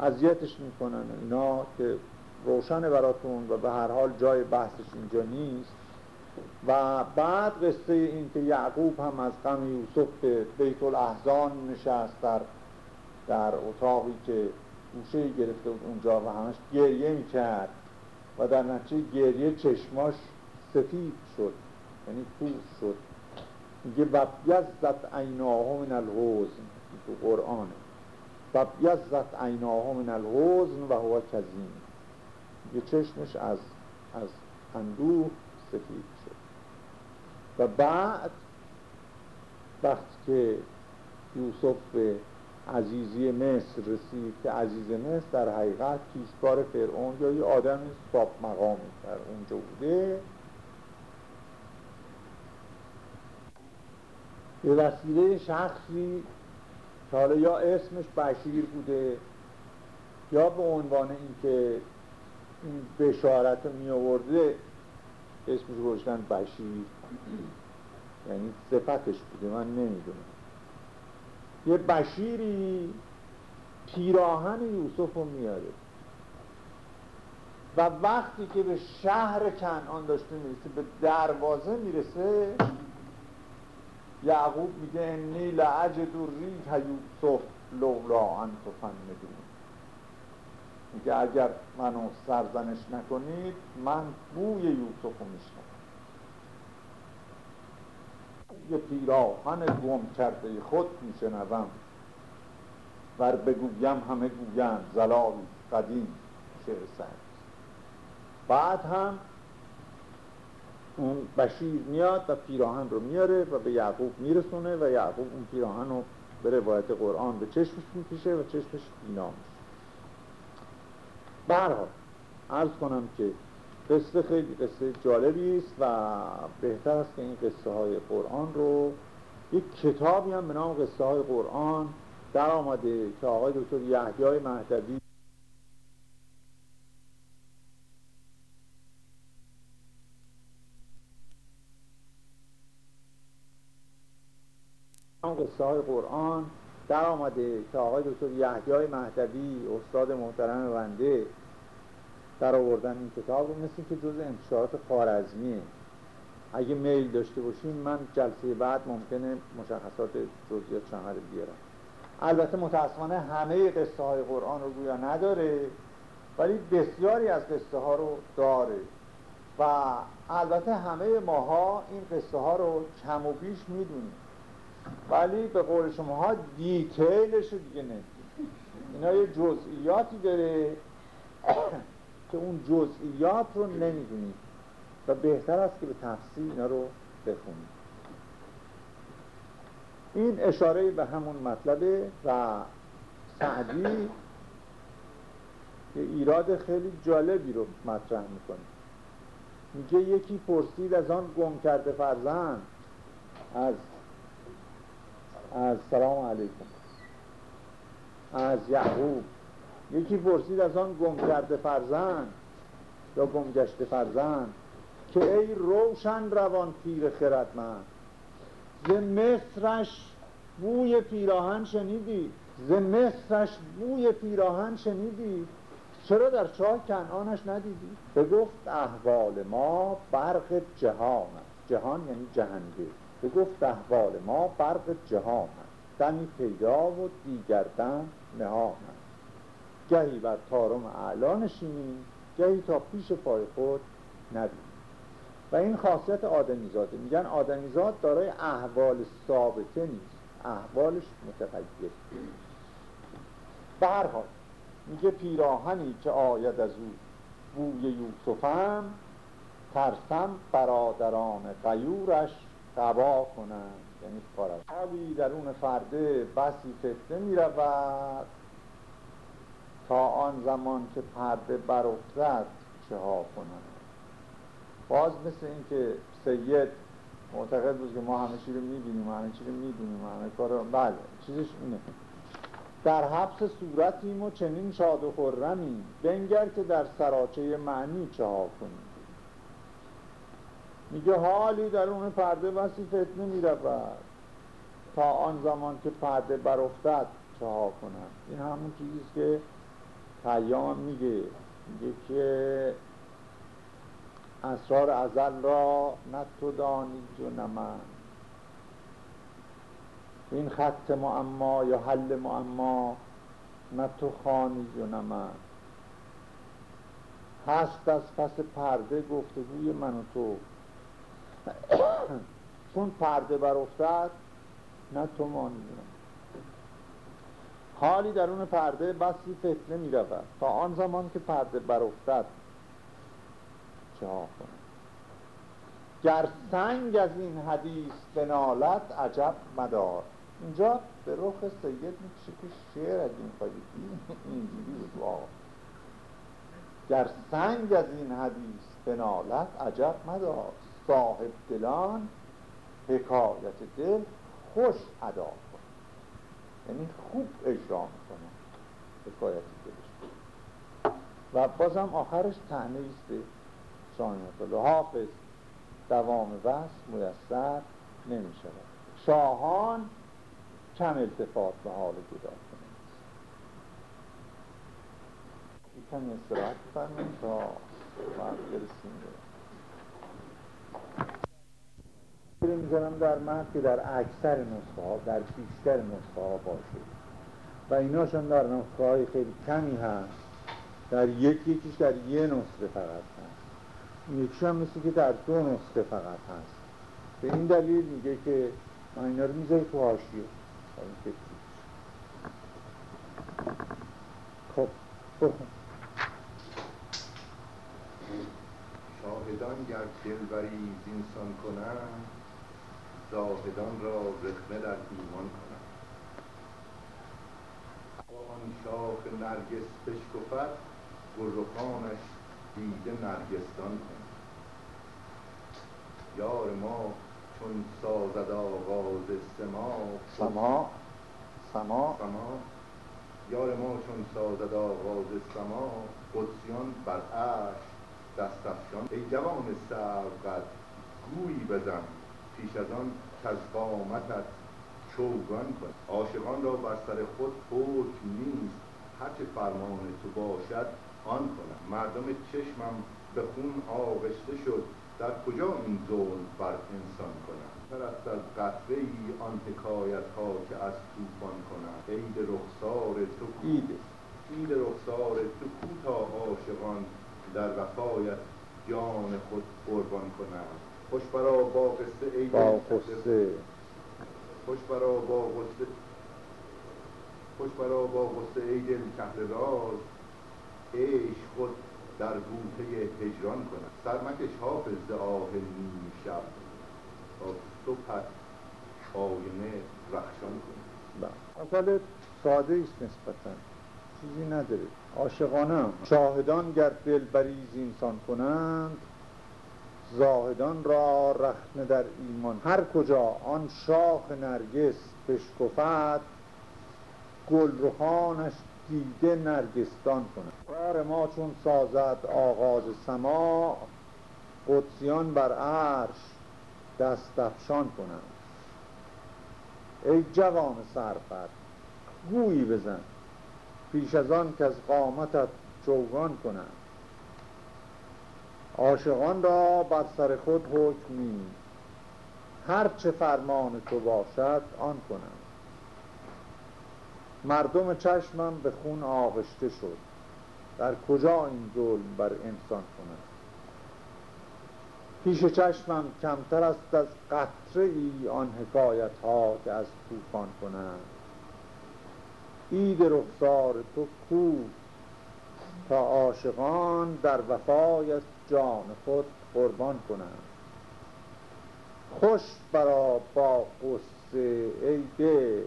A: اذیتش می‌کنن اینا که روشن براتون و به هر حال جای بحثش اینجا نیست. و بعد قصه این که یعقوب هم از غم یوسف به بیت الاحزان نشست در, در اتاقی که گوشه گرفته بود اونجا و همش گریه می‌کرد و در نتیجه گریه چشماش سفید شد یعنی پوش شد. میگه و بیزت عیناه من الحزن تو قرآنه. و بیزت عیناه من الحزن و هو کزین یه چشمش از از اندوه سفید شد. و بعد وقتی که یوسف به عزیزی مصر رسید که عزیز مصر در حقیقت پیشکار فرعون یا یه آدم صاحب مقامی در اونجا بوده. به وسیله شخصی که حالا یا اسمش بشیر بوده یا به عنوان اینکه این بشارت رو می آورده اسمش روشن بشیر. یعنی صفتش بوده من نمی‌دونم. یه بشیری پیراهن یوسف رو میاره. و وقتی که به شهر کنعان داشته می‌رسه به دروازه می‌رسه یعقوب میگه انی لعجد و ریح یوسف لولا ان تفندون میگه اگر منو سرزنش نکنید من بوی یوسف رو میشنم یه پیراهن گم کرده خود میشنوم. ور بگویم همه گویند زلالی قدیم شعر سنگ بعد هم اون بشیر میاد و پیراهن رو میاره و به یعقوب میرسونه و یعقوب اون پیراهن رو به روایت قرآن به چشمش می‌کشه و چشمش بینا میشه. برحال عرض کنم که قصه خیلی قصه جالبی است و بهتر است که این قصه های قرآن رو. یک کتابی هم به نام قصه های قرآن در آمده که آقای دکتر یحیای مهدوی قصه قرآن در آمده که آقای دکتر یحیای مهدوی استاد محترم بنده در آوردن این کتاب رو مثل که جز انتشارات خارزمیه اگه میل داشته باشیم من جلسه بعد ممکنه مشخصات جزئیات چند بیارم. البته متاسفانه همه قصه های قرآن رو گویا نداره ولی بسیاری از قصه ها رو داره. و البته همه ماها این قصه ها رو کم و بیش می‌دونیم. ولی به قول شما ها دیتیلش رو دیگه نمی‌دونیم اینا یه جزئیاتی داره که اون جزئیات رو نمی‌دونیم و بهتر است که به تفصیل اینا رو بخونیم این اشاره به همون مطلبه و سعدی یه ایراد خیلی جالبی رو مطرح می‌کنه. میگه یکی پرسید از آن گم کرده فرزند از از سلام علیکم. از یعقوب. یکی پرسید از آن گم کرده فرزند یا گم گشته فرزند که ای روشن روان پیر خردمند ز مصرش بوی پیراهن شنیدی؟ ز مصرش بوی پیراهن شنیدی؟ چرا در چاه کنعانش ندیدی؟ به گفت احوال ما برق جهان جهان یعنی جهنگه به گفت احوال ما برق جهان دمی پیدا و دیگر دم نهان گهی بر تارم اعلا نشینیم گهی تا پیش پای خود نبینیم. و این خاصیت آدمیزاده. میگن آدمیزاد دارای احوال ثابته نیست. احوالش متغیر. به هر حال میگه پیراهنی که آید از او بوی یوسفم ترسم برادران قیورش قبا کنند یعنی کارش حالی درون فرده بسی فتنه می‌رود. تا آن زمان که پرده برافتد چه ها کنند باز مثل اینکه سید معتقد بود که ما همه چی رو می‌بینیم همه چی رو می‌دونیم همه کار رو بله چیزش اینه. در حبس صورتیم و چنین شاد و خرمیم. بنگر که در سراچه معنی چه ها کنیم؟ میگه حالی در اون پرده بسی فتنه می‌رود. تا آن زمان که پرده برافتد چه ها کنم؟ این همون چیزیست که پیام میگه. میگه که اسرار ازل را نه تو دانی و نه من. این خط معما یا حل معما نه تو خانی و نه من. هست از پس پرده گفتگوی من و تو. چون پرده بر افتد نه تو مانی حالی در اون پرده بسی فتنه می تا آن زمان که پرده بر افتد چه ها گر سنگ از این حدیث بنالت عجب مدار. اینجا به رخ سید می‌کشه که شعر از این خواهی. اینجوری بود گر سنگ از این حدیث بنالت عجب مدار. صاحب دلان حکایت دل خوش ادا کن. یعنی خوب اجرا می‌کنه حکایت دلش. و بازم آخرش تنه ایست به حافظ دوام وصل میسر نمی شود شاهان کم التفات به حال کنید این کمی استراحت بفرمایید تا وقت برسیم. می‌ذارم در متن که در اکثر نسخه ها در بیشتر نسخه ها باشه. و ایناشون در نسخه های خیلی کمی هست. در یک یکیش در یه نسخه فقط هست. یکیش هم مثل که در دو نسخه فقط هست. به این دلیل میگه که من اینا رو می‌ذاری تو هاشیه خب
C: شاهدان گر دلبری زینسان کنند زاهدان را رخنه در ایمان کنند. آن شاخ نرگس بشکفد گرخانش دیده نرگستان کند. یار ما چون سازد آغاز سما
A: سما سما.
C: سما. یار ما چون سازد آغاز سما قدسیان بر عرش دست افشان ای جوان سرقد گویی بزن. پیش از آن از قامتت چوگان کن. عاشقان را بر سر خود حکم نیست. هرچه فرمان تو باشد آن کنم. مردم چشمم به خون آغشته شد. در کجا این ظلم بر انسان کنند پرست از قطره ای آن حکایت ها که از طوفان کنند عید رخسار تو
A: عید.
C: عید رخسار تو کوتا عاشقان در وفایت جان خود قربان کنند. خوش برا با قصه عید
A: با قصه.
C: خوش برا با قصه خوش برا با قصه ای دل کهر راز عیش خود در بوته هجران کند سرمکش حافظ ز آه نیم شب. تا صبحت آینه رخشان کند
A: اول ساده است نسبتا. چیزی نداره عاشقانه شاهدان گر دل بریز اینسان کنند زاهدان را رخنه در ایمان. هر کجا آن شاخ نرگس بشکفد گل روخانش دیده نرگستان کند. کار ما چون سازد آغاز سما قدسیان بر عرش دست افشان کنند. ای جوان سرفر گویی بزن. پیش از آن که از قامتت چوگان کنند عاشقان را بر سر خود حکمی هر چه فرمان تو باشد آن کنند مردم چشمم به خون آغشته شد. در کجا این ظلم بر انسان کنند پیش چشمم کمتر است از قطره ای آن حکایت ها که از طوفان کنند عید رخسار تو کو؟ تا عاشقان در وفایت جان خود قربان کنند. خوش برا با قصه ای دل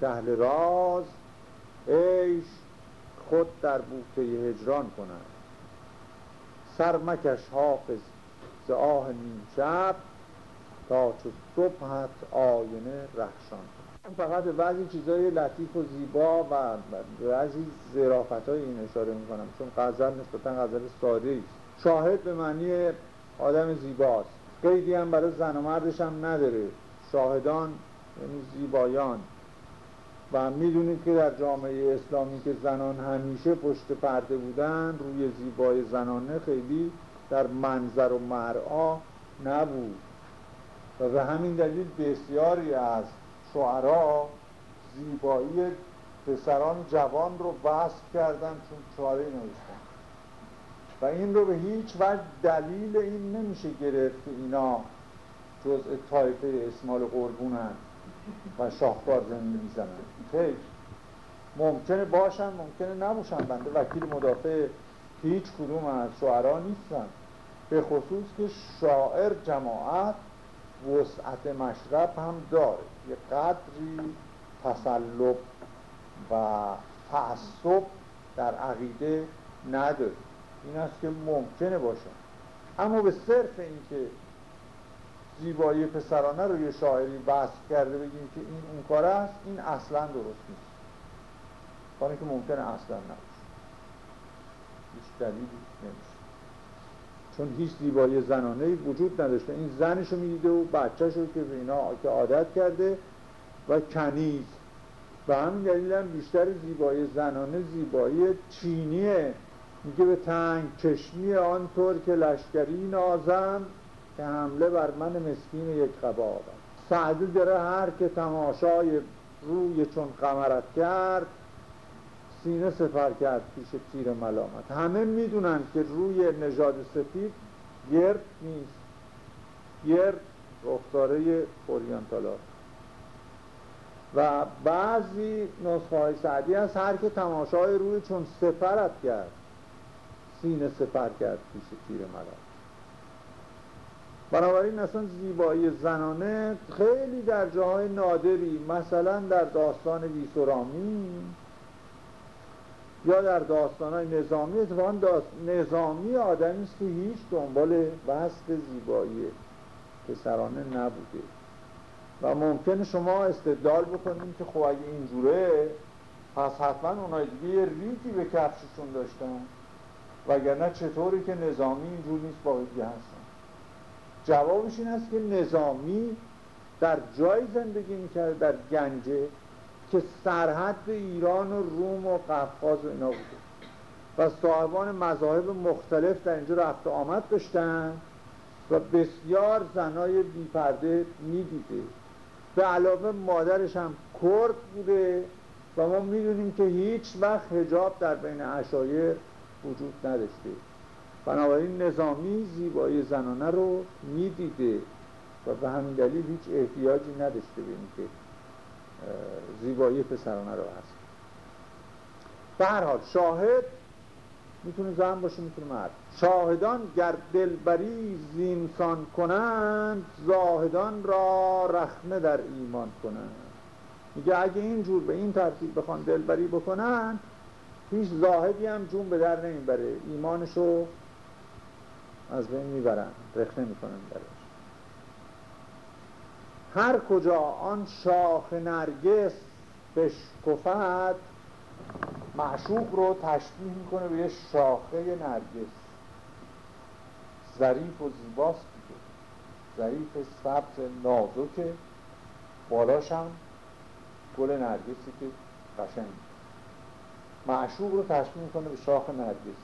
A: کهل راز عیش خود در بوته هجران کنند. سرمکش حافظ ز آه نیم شب تا چو صبحت آینه رخشان. فقط بعضی چیزای لطیف و زیبا و بعضی زرافت های این اشاره می‌کنم چون غزل نسبتا غزل ساده است. شاهد به معنی آدم زیباست. قیدی هم برای زن و مردش هم نداره. شاهدان یعنی زیبایان. و می‌دونید که در جامعه اسلامی که زنان همیشه پشت پرده بودن روی زیبای زنانه خیلی در منظر و مرعا نبود. و به همین دلیل بسیاری از شعرا زیبایی پسران جوان رو بست کردن چون چاره نوشتن. و این رو به هیچ وجه دلیل این نمیشه گرفت که اینا جزء تایفه اسمال قربونن و شاهکار زمین می‌زنن. خیلی. ممکنه باشن ممکنه نباشن. بنده وکیل مدافع هیچ کدوم از شعرا نیستن. به خصوص که شاعر جماعت وسعت مشرب هم داره. یه قدری تسلب و تعصب در عقیده نداره این است که ممکنه باشه. اما به صرف اینکه زیبایی پسرانه رو یه شاعری بحث کرده بگیم که این اون کار است این اصلا درست نیست. کاری که ممکنه اصلا نباشه. هیچ دلیلی چون هیچ زیبایی زنانه وجود نداشته. این زنش رو می‌دیده و بچهش رو که به اینا که عادت کرده و کنیز. و همین دلیل هم بیشتر زیبایی زنانه زیبایی چینیه. میگه به تنگ چشمی آنطور که لشکری نازم که حمله بر من مسکین یک قبا سعدی داره هر که تماشای روی چون قمرت کرد سینه سفر کرد پیش تیر ملامت. همه می‌دونن که روی نژاد سفید گرد نیست. گرد رخداره اورینتالا. و بعضی نسخه های سعدی هست هر که تماشای روی چون سفرت کرد سینه سفر کرد پیش تیر ملامت. بنابراین اصلا زیبایی زنانه خیلی در جاهای نادری مثلا در داستان ویسورامی یا در داستان های نظامی اتفاقا داست... نظامی آدمی است که هیچ دنبال وصف زیبایی پسرانه نبوده. و ممکنه شما استدلال بکنید که خب اگه اینجوره پس حتما اونای دیگه یه ریتی به کفششون داشتن. وگرنه چطوری که نظامی اینجور نیست با دیگه هستن. جوابش این است که نظامی در جای زندگی می‌کرده در گنجه که سرحد ایران و روم و قفقاز و اینا بوده. و صاحبان مذاهب مختلف در اینجا رفت آمد داشتن و بسیار زنای بیپرده می‌دیده. به علاوه مادرش هم کرد بوده و ما می‌دونیم که هیچ وقت هجاب در بین عشایر وجود نداشته. بنابراین نظامی زیبایی زنانه رو می‌دیده و به همین دلیل هیچ احتیاجی نداشته به اینکه زیبایی پسرانه رو هست. به شاهد می‌تونه زن باشه می‌تونه مرد. شاهدان گر دلبری زینسان کنند زاهدان را رخنه در ایمان کنند. میگه اگه اینجور به این ترتیب بخوان دلبری بکنن هیچ زاهدی هم جون به در نمی‌بره. ایمانشو از بین می‌برن رخنه می‌کنن درش هر کجا آن شاخ نرگس بشکفت معشوق رو تشبیه می‌کنه به یه شاخه نرگس. ظریف و زیباست دیگه. ظریف سبز نازکه بالاش هم گل نرگسی که قشنگ. معشوق رو تشبیه می‌کنه به شاخ نرگس.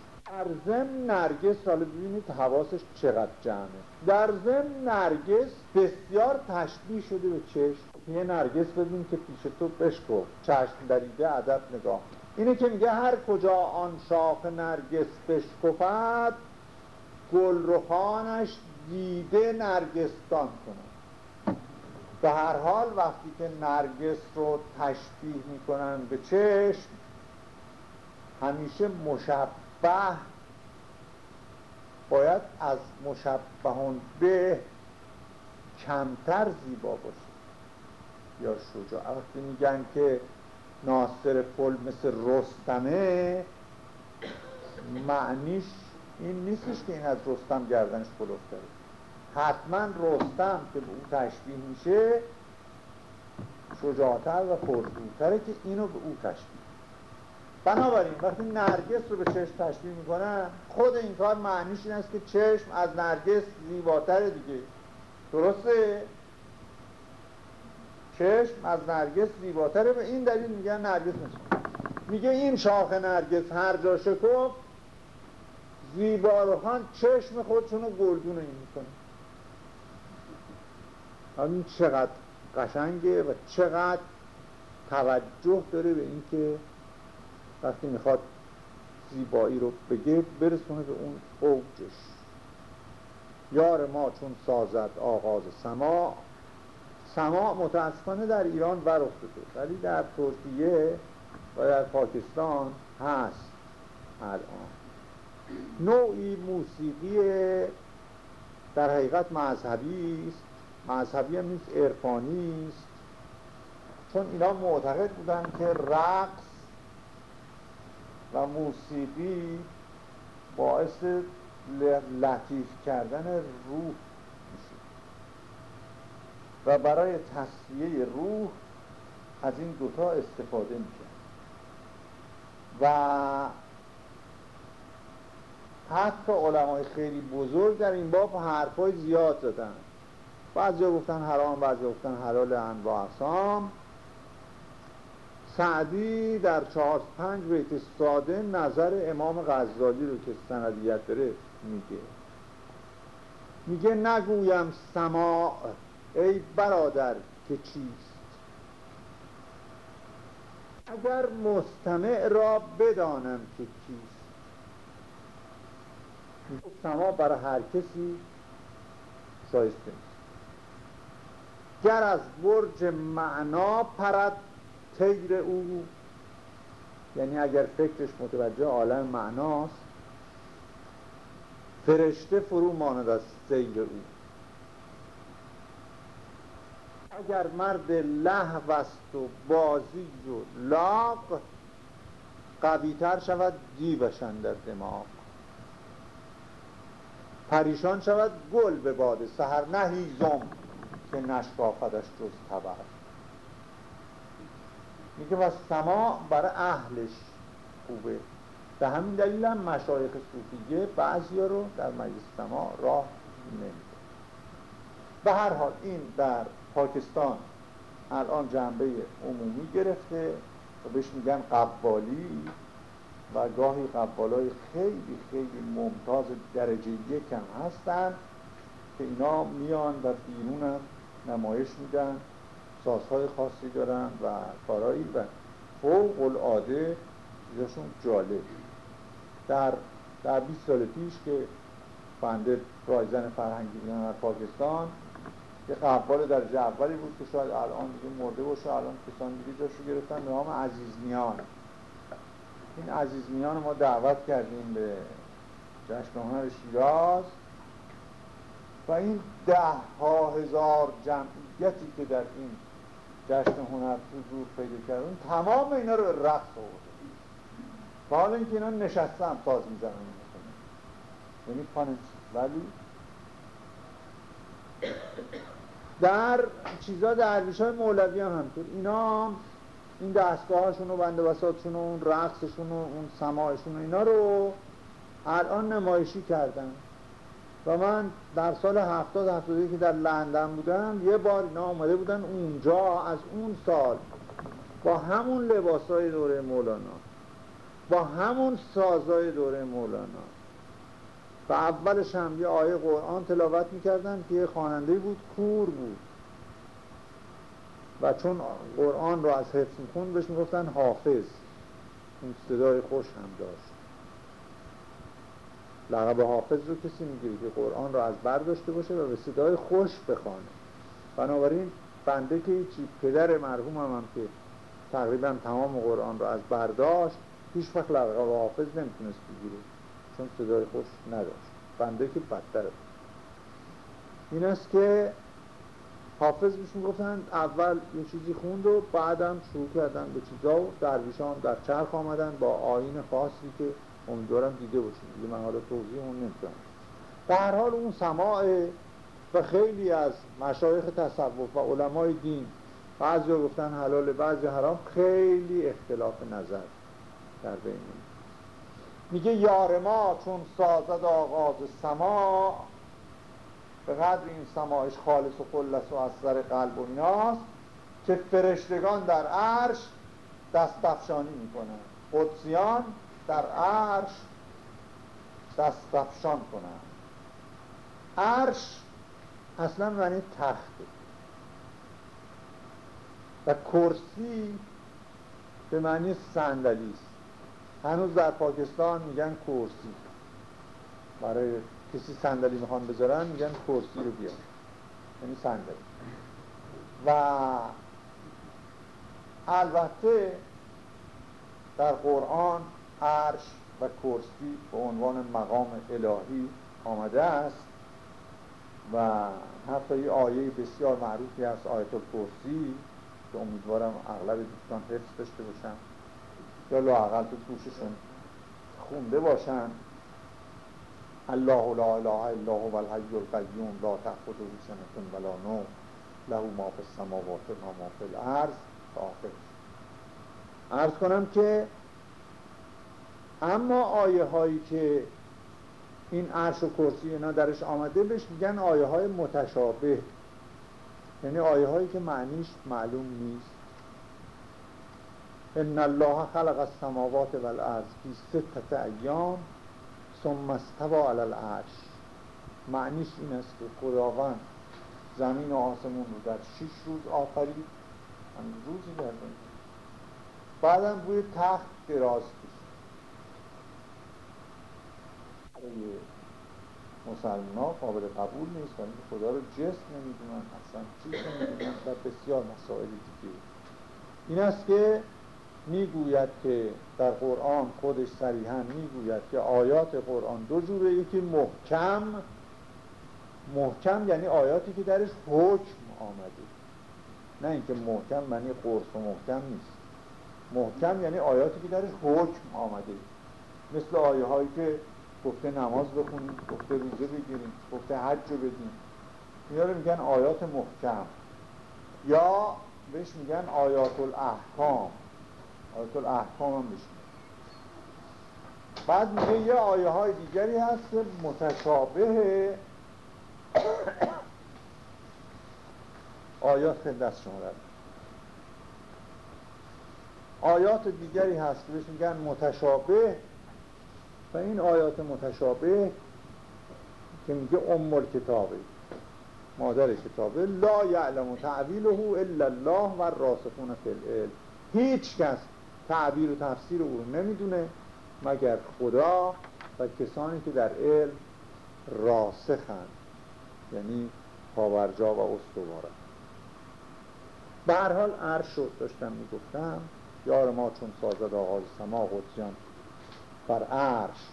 A: ضمن نرگس حالا ببینید حواسش چقدر جمعه. در ضمن نرگس بسیار تشبیه شده به چشم. یه نرگس ببین که پیش تو بشکو. چشم دریده ادب نگاه. اینه که میگه هر کجا آن شاخ نرگس بشکفد گل روخانش دیده نرگستان کنه به هر حال وقتی که نرگس رو تشبیه می‌کنن به چشم همیشه مشبه باید از مشبهون به کمتر زیبا باشه یا شجاع. وقتی میگن که ناصر پل مثل رستمه معنیش این نیستش که این از رستم گردنش داره حتما رستم که به او تشبیه میشه شجاعتر و پرزورتره که اینو به او تشبیه بنابراین وقتی نرگس رو به چشم تشبیه می‌کنن خود این کار معنیش این است که چشم از نرگس زیباتره دیگه. درسته؟ چشم از نرگس زیباتره. به این دلیل میگن نرگس مثل میگه این شاخ نرگس هر جا شکفت زیبارخان چشم خودشونو گلدون این می‌کنه این چقدر قشنگه و چقدر توجه داره به اینکه وقتی می‌خواد زیبایی رو بگه برسونه به اون اوجش. یار ما چون سازد آغاز سما سما متاسفانه در ایران ور افتاده ولی در ترکیه و در پاکستان هست الان. نوعی موسیقی در حقیقت مذهبی است. مذهبی هم نیست عرفانی است. چون اینا معتقد بودن که رقص و موسیقی باعث لطیف کردن روح میشه. و برای تصفیه روح از این دوتا استفاده میشه. و حتی علمای خیلی بزرگ در این باب حرفای زیاد زدن. بعضی گفتن حرام بعضی گفتن حلال انواع اقسام. سعدی در چهار پنج بیت ساده نظر امام غزالی رو که سندیت داره میگه. میگه نگویم سماع ای برادر که چیست؟ اگر مستمع را بدانم که کیست. سما برای هر کسی شایسته گر از برج معنا پرد تیر او. یعنی اگر فکرش متوجه عالم معناست فرشته فرو ماند از سیر او. اگر مرد لحو است و بازی و لاغ قویتر شود دیوشن در دماغ. پریشان شود گل به باده سهر نه هیزم که نشکافدش جز تبر. میگه و سما برای اهلش خوبه. به همین دلیل هم مشایخ صوفیه بعضی رو در مجلس سما راه نمیده. به هر حال این در پاکستان الان جنبه عمومی گرفته و بهش میگن قبالی و گاهی قبالای خیلی خیلی ممتاز درجه یکم هستن که اینا میان و بیرون هم نمایش میدن. سازهای خاصی دارن و کارایی و فوق العاده چیزاشون جالب در در 20 سال پیش که بنده رایزن فرهنگی بودن در پاکستان یه قبال در اولی بود که شاید الان دیگه مرده باشه الان کسان دیگه جاشو گرفتن به نام عزیز میان. این عزیز میان ما دعوت کردیم به جشن هنر شیراز و این ده ها هزار جمعیتی که در این جشن هنر حضور پیدا کردن. تمام اینا رو به رقص آورده و حالا اینکه اینا نشستن ساز می‌زنن. یعنی پانچ ولی در چیزا درویش های مولوی هم همطور اینا این دستگاهاشون و بنده بساتشون و اون رقصشون و اون سماعشون و اینا رو الان نمایشی کردن. و من در سال هفتاد هفتادی که در لندن بودم یه بار اینا آمده بودن اونجا از اون سال. با همون لباس های دوره مولانا. با همون سازای دوره مولانا. و اولش هم یه آیه قرآن تلاوت می‌کردن که یه خواننده بود کور بود. و چون قرآن رو از حفظ میخون بهش می‌گفتن حافظ. اون صدای خوش هم داشت. لقب حافظ رو کسی می‌گیره که قرآن رو از بر داشته باشه و به صدای خوش بخوانه. بنابراین بنده که چی پدر مرحوم هم, هم که تقریبا تمام قرآن رو از برداشت هیچ وقت لقب حافظ نمی‌تونست بگیره چون صدای خوش نداشت. بنده که بدتر این است که حافظ بهش گفتن اول یه چیزی خوند و بعدم شروع کردن به چیزا و درویشان در چرخ آمدن با آین خاصی که امیدوارم دیده باشید دیگه من حالا توضیح اون نمی‌تونم به هر حال اون سماع و خیلی از مشایخ تصوف و علمای دین بعضی گفتن حلال بعضی حرام خیلی اختلاف نظر در بین میگه یار ما چون سازد آغاز سما به قدر این سماعش خالص و خلص و از سر قلب و ایناست که فرشتگان در عرش دست افشانی می‌کنن. قدسیان در عرش دست افشان کنن عرش اصلا معنی تخته. و کرسی به معنی صندلی است. هنوز در پاکستان میگن کرسی. برای کسی صندلی می‌خوان بذارن میگن کرسی رو بیار. یعنی صندلی. و البته در قرآن عرش و کرسی به عنوان مقام الهی آمده است و حتی یه آیه بسیار معروفی هست آیت الکرسی که امیدوارم اغلب دوستان حفظ داشته باشن. یا لاقل تو گوششون خونده باشن. الله لا اله الا هو الحی القیوم لا تأخذه سنة ولا نوم له ما فی السماوات و ما فی الارض. تا آخر. عرض کنم که اما آیه هایی که این عرش و کرسی اینا درش آمده بهش میگن آیه های متشابه. یعنی آیه هایی که معنیش معلوم نیست. ان الله خلق السماوات والارض فی ستت ایام ثم استوى علی العرش. معنیش این است که خداوند زمین و آسمون رو در شش روز آفرید. هم روزی بعدم روی تخت دراز برای مسلمان قابل قبول نیست و خدا رو جسم نمی‌دونن اصلا چیز نمی‌دونن و بسیار مسائل دیگه این است که می‌گوید که در قرآن خودش صریحا می‌گوید که آیات قرآن دو جوره یکی محکم. محکم یعنی آیاتی که درش حکم آمده. نه اینکه محکم معنی قرص و محکم نیست. محکم یعنی آیاتی که درش حکم آمده. مثل آیه هایی که گفته نماز بخونیم گفته روزه بگیریم گفته حج رو بدیم. اینا رو میگن آیات محکم. یا بهش میگن آیات الاحکام آیت الاحکام هم بشید بعد میگه یه آیه های دیگری هست متشابه آیات دست شما آیات دیگری هست که بهش میگن متشابه و این آیات متشابه که میگه ام کتابه مادر کتابه لا یعلم تعویله الا الله و راسخون فی هیچ کس تعبیر و تفسیر او نمی‌دونه مگر خدا و کسانی که در علم راسخند یعنی پاورجا و استوارن به هر حال عرش شد داشتم می‌گفتم یار ما چون سازد آغاز سما قدسیان بر عرش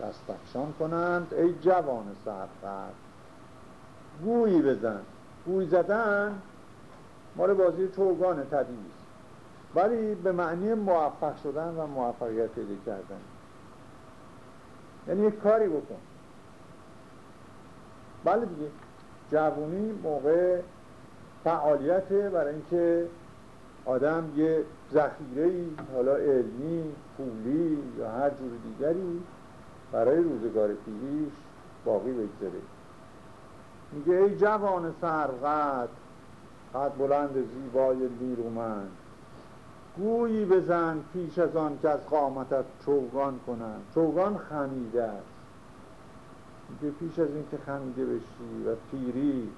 A: دستفشان کنند ای جوان سرفرد گویی بزن. گوی زدن مال بازی چوگان طبیعی ولی به معنی موفق شدن و موفقیت پیدا کردن. یعنی یک کاری بکن. بله دیگه. جوونی موقع فعالیته برای اینکه آدم یه ذخیره حالا علمی پولی یا هر جور دیگری برای روزگار پیریش باقی بگذاره. میگه ای جوان سرقد قد بلند زیبای نیرومند. گویی بزن پیش از آن که از قامتت چوگان کنند چوگان خمیده است. میگه پیش از این که خمیده بشی و پیری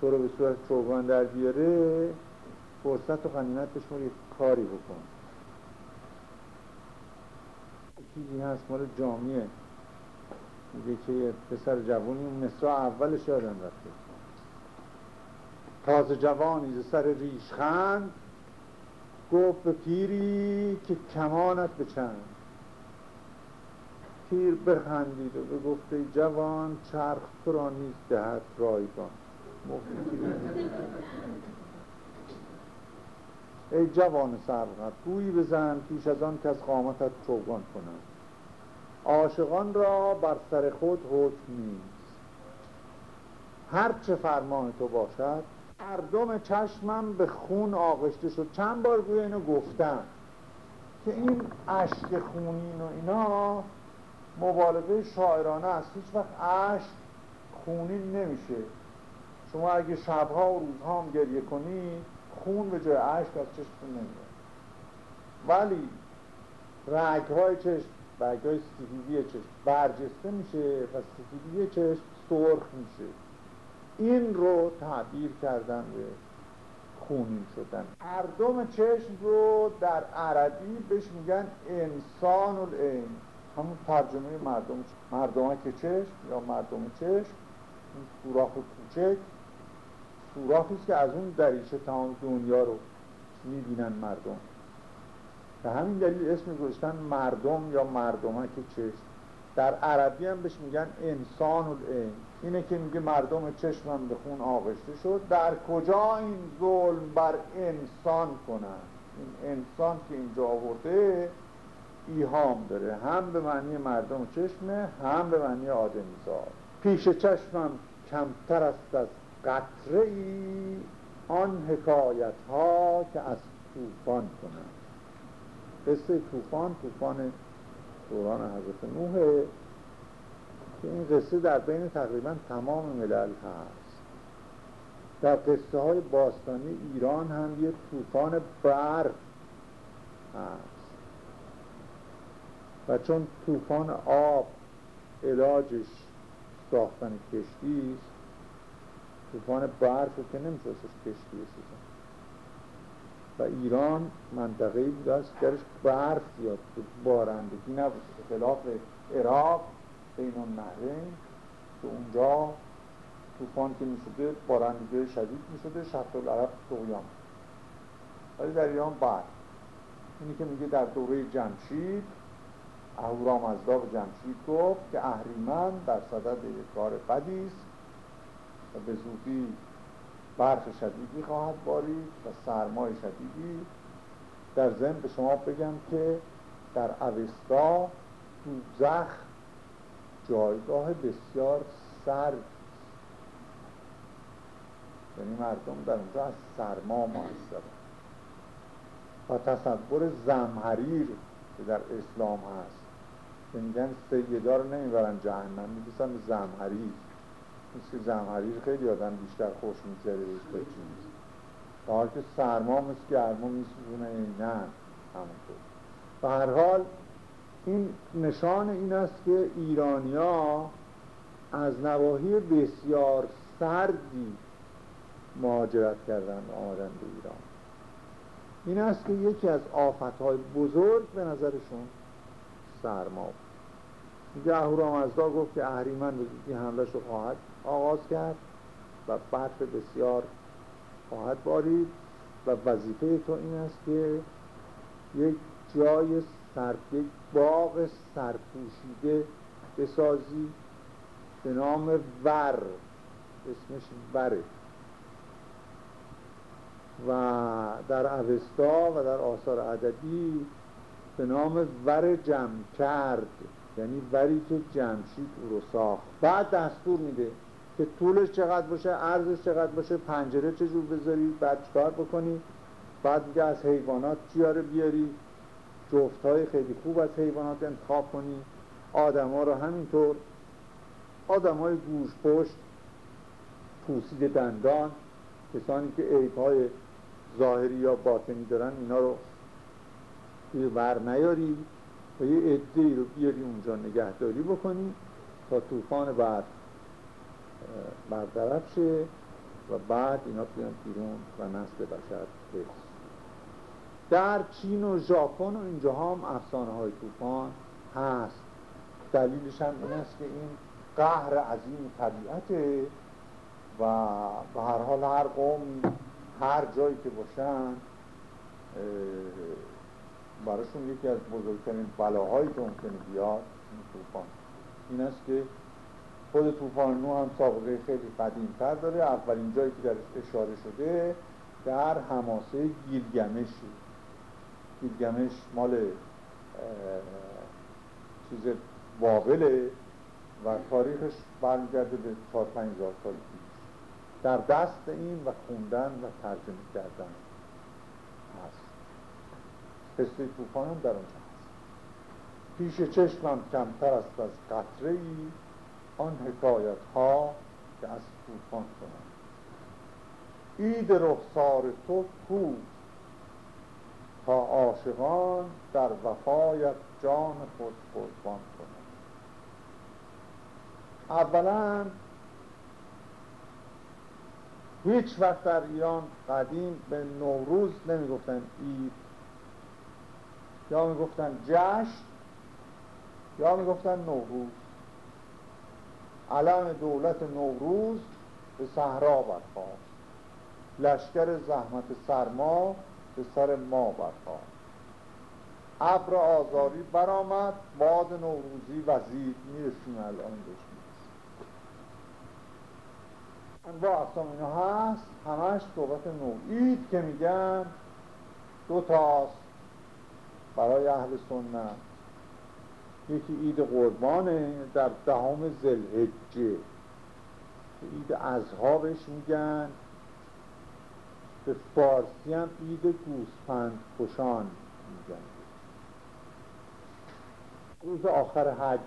A: تو رو به صورت چوگان در بیاره فرصت و غنیمت بشمار یک کاری بکن. چیزی هست مال جامعه. میگه که یه پسر جوانی اون مصرع اولش یادم رفته. تازه جوانی ز سر ریشخند گفت به پیری که کمانت به چند. پیر بخندید و به گفته جوان چرخ تو را نیز دهد رایگان. ای جوان سرغت گویی بزن پیش از آن که از قامتت چوگان کنند عاشقان را بر سر خود حکم نیست. هر چه فرمان تو باشد مردم چشمم به خون آغشته شد. چند بار گویا اینو گفتم که این عشق خونین و اینا مبالغه شاعرانه است. هیچ وقت عشق خونین نمیشه. شما اگه شبها و روزها هم گریه کنی خون به جای عشق از چشمتون نمیاد. ولی رگهای چشم برگای سفیدی چشم برجسته میشه و سفیدی چشم سرخ میشه. این رو تعبیر کردن به خونین شدن. مردم چشم رو در عربی بهش میگن انسان العین همون ترجمه مردم مردم که چشم یا مردم چشم این سوراخ کوچک. سوراخی که از اون دریچه تمام دنیا رو می‌بینن مردم. به همین دلیل اسم گذاشتن مردم یا مردمک چشم. در عربی هم بهش میگن انسان العین اینه که میگه مردم چشمم به خون آغشته شد. در کجا این ظلم بر انسان کنن؟ این انسان که اینجا آورده ایهام داره. هم به معنی مردم چشمه هم به معنی آدمیزاد. پیش چشمم کمتر است از قطره ای آن حکایت ها که از طوفان کنند. قصه طوفان طوفان دوران حضرت نوحه که این قصه در بین تقریبا تمام ملل هست. در قصه های باستانی ایران هم یه طوفان برف هست. و چون طوفان آب علاجش ساختن کشتی طوفان برف رو که نمیشه کشتی بسازن و ایران منطقه بود است درش برف زیاد بود بارندگی نبود. خلاف عراق بین النهرین که اونجا طوفان که می‌شده بارندگی شدید می‌شده شرط العرب تقیام ولی در ایران برف. اینی که میگه در دوره جمشید اهورامزدا به جمشید گفت که اهریمن در صدد کار بدی است و به زودی برف شدیدی خواهد بارید و سرمای شدیدی. در ضمن به شما بگم که در اوستا دوزخ جایگاه بسیار سرد یعنی مردم در اونجا از سرما محصبه و تصور زمحریر که در اسلام هست که میگن سیدا رو نمی‌برن جهنم میبیسن به زمحریر مثل زمحریر خیلی آدم بیشتر خوش میگذره بهش بچینید تا حال که سرما مثل گرما میسوزونه نه همونطور. به هر حال این نشان این است که ایرانیا از نواحی بسیار سردی مهاجرت کردن آمدن به ایران. این است که یکی از آفتهای بزرگ به نظرشون سرما بود. میگه اهورامزدا گفت که اهریمن به زودی حملش رو خواهد آغاز کرد و برف بسیار خواهد بارید و وظیفه تو این است که یک جای سر یک باغ سرپوشیده بسازی به نام ور اسمش وره و در اوستا و در آثار عددی به نام ور جمع کرد. یعنی وری که جمشید او رو ساخت. بعد دستور میده که طولش چقدر باشه عرضش چقدر باشه پنجره چجور بذاری بعد چکار بکنی. بعد میگه از حیوانات چیاره بیاری. جفت های خیلی خوب از حیوانات انتخاب کنی. آدم ها رو همینطور آدم های گوش پشت پوسید دندان کسانی که عیب های ظاهری یا باطنی دارن اینا رو توی ور نیاری. و یه عده رو بیاری اونجا نگهداری بکنی تا طوفان بعد برطرف شه و بعد اینا بیان بیرون و نسل بشر برس در چین و ژاپن و اینجا هم افسانه های طوفان هست. دلیلش هم این است که این قهر عظیم طبیعته و به هر حال هر قوم هر جایی که باشن براشون یکی از بزرگترین بلاهایی که ممکنه بیاد این طوفان. این است که خود طوفان نو هم سابقه خیلی قدیمتر داره. اولین جایی که درش اشاره شده در حماسه گیلگمش. گیلگمش مال چیز بابله و تاریخش برمیگرده به 4 5000 سال پیش. در دست این و خوندن و ترجمه کردن. قصه طوفان هم در اونجا هست. پیش چشمم کمتر است از قطره ای آن حکایت ها که از طوفان کنم. اید رخسار تو کو؟ تا عاشقان در وفایت جان خود قربان کنند اولا هیچ وقت در ایران قدیم به نوروز نمی‌گفتن اید یا می‌گفتن جشن یا می‌گفتن نوروز. علم دولت نوروز به صحرا برخواست لشکر زحمت سرما به سر ما برخواست ابر آزاری برآمد باد نوروزی وزید می‌رسیم الان بهش انواع اقسام اینا هست همش صحبت نو. اید که میگن دو تاست برای اهل سنت. یکی اید قربانه در دهم زلحجه اید ازها بهش میگن. به فارسی هم اید گوسفند کشان میگن. روز آخر حج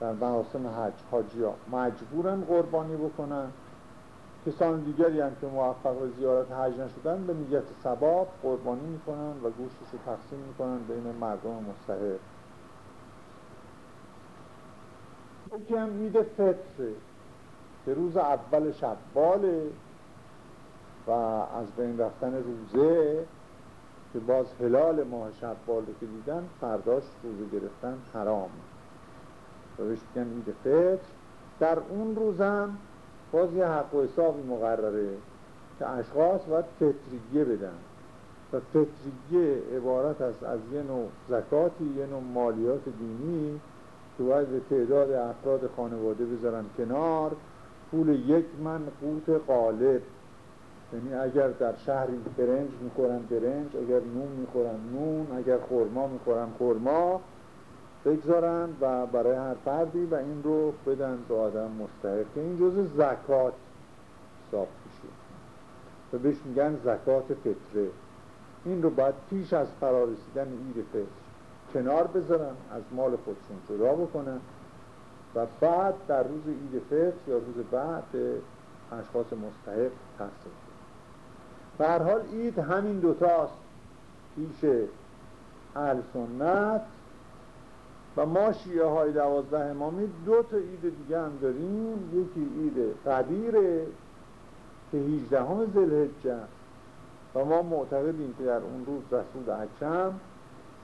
A: در مراسم حج حاجی ها مجبورن قربانی بکنن. کسان دیگری هم که موفق به زیارت حج نشدن به نیت ثواب قربانی می‌کنن و گوشتش رو تقسیم می‌کنن بین مردم مستحق. یکی هم عید فطره که روز اول شباله و از بین رفتن روزه که باز هلال ماه شبال که دیدن فرداش روزه گرفتن حرام. و بهش میگن عید فطر. در اون روزم باز یه حق و حسابی مقرره که اشخاص باید فطریه بدن. و فطریه عبارت است از یه نوع زکاتی یه نوع مالیات دینی که باید به تعداد افراد خانواده بذارن کنار. پول یک من قوت قالب یعنی اگر در شهری برنج می‌خورن برنج. اگر نون می‌خورن نون. اگر خورما می‌خورن خورما بگذارن و برای هر فردی و این رو بدن به آدم مستحق. که این جز زکات حساب میشه. و بهش میگن زکات فطره. این رو باید پیش از فرا رسیدن اید فطر کنار بذارن از مال خودشون جدا بکنن و بعد در روز اید فطر یا روز بعد اشخاص مستحق تحصیل به هر حال اید همین دوتاست. پیش اهل سنت و ما شیعه های دوازده امامی دو تا اید دیگه هم داریم. یکی اید قدیره که هیجده همه زلهجه و ما معتقدیم که در اون روز رسول اکرم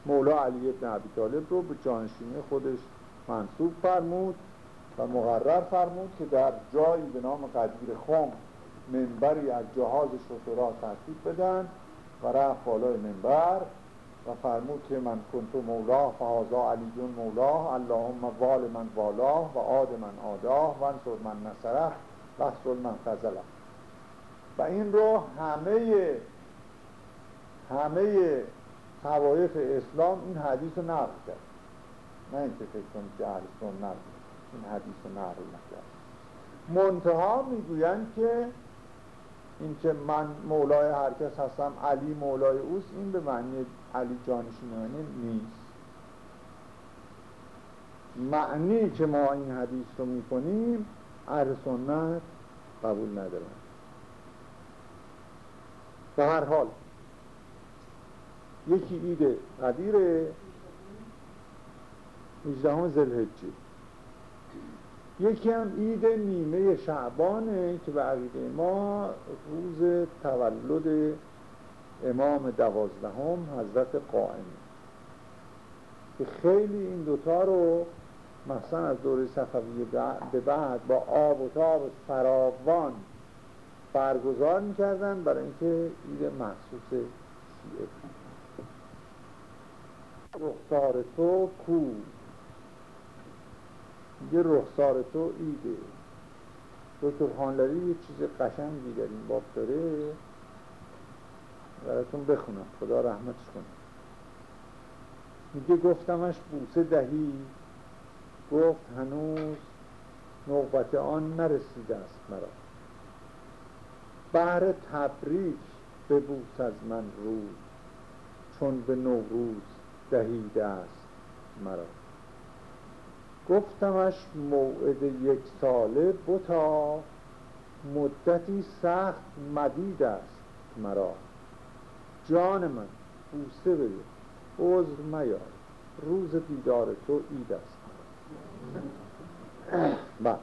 A: مولا علی ابن عبی طالب رو به جانشینی خودش منصوب فرمود و مقرر فرمود که در جایی به نام قدیر خم منبری از جهاز شطرا ترتیب بدن و رفت بالای منبر. و فرمود که من کنتو مولاه فهازا علیون مولاه اللهم وال من والاه و آد من آداه و انصر من نصره و من خزله و این رو همه همه توایف اسلام این حدیث رو نقل کرد. نه اینکه فکر کنید که اهل سنت این حدیث رو نقل نکرد. منتها می‌گویند که اینکه من مولای هر کس هستم علی مولای اوست این به معنی علی جانشینانه نیست. معنی که ما این حدیث رو می‌کنیم اهل سنت قبول ندارن. به هر حال یکی ایده قدیر 18 زلهجه یکی هم عید نیمه شعبانه که به عقیده ما روز تولد امام دوازدهم حضرت قائم که خیلی این دوتا رو مثلا از دوره صفویه به بعد با آب و تاب فراوان برگزار می‌کردن برای اینکه عید شیعه رخسار تو کو؟ یه رخسار تو ایده. دکتر خانلری یه چیز قشنگی در این باب داره. براتون بخونم. خدا رحمتش کنه. میگه گفتمش بوسه دهی. گفت هنوز نوبت آن نرسیده است مرا. بهر تبریک ببوس از من روز چون به نوروز دهیده است مرا. گفتمش موعد یک ساله بتا مدتی سخت مدید است مرا. جان من بوسه بده عذر میار. روز دیدار تو اید است بله.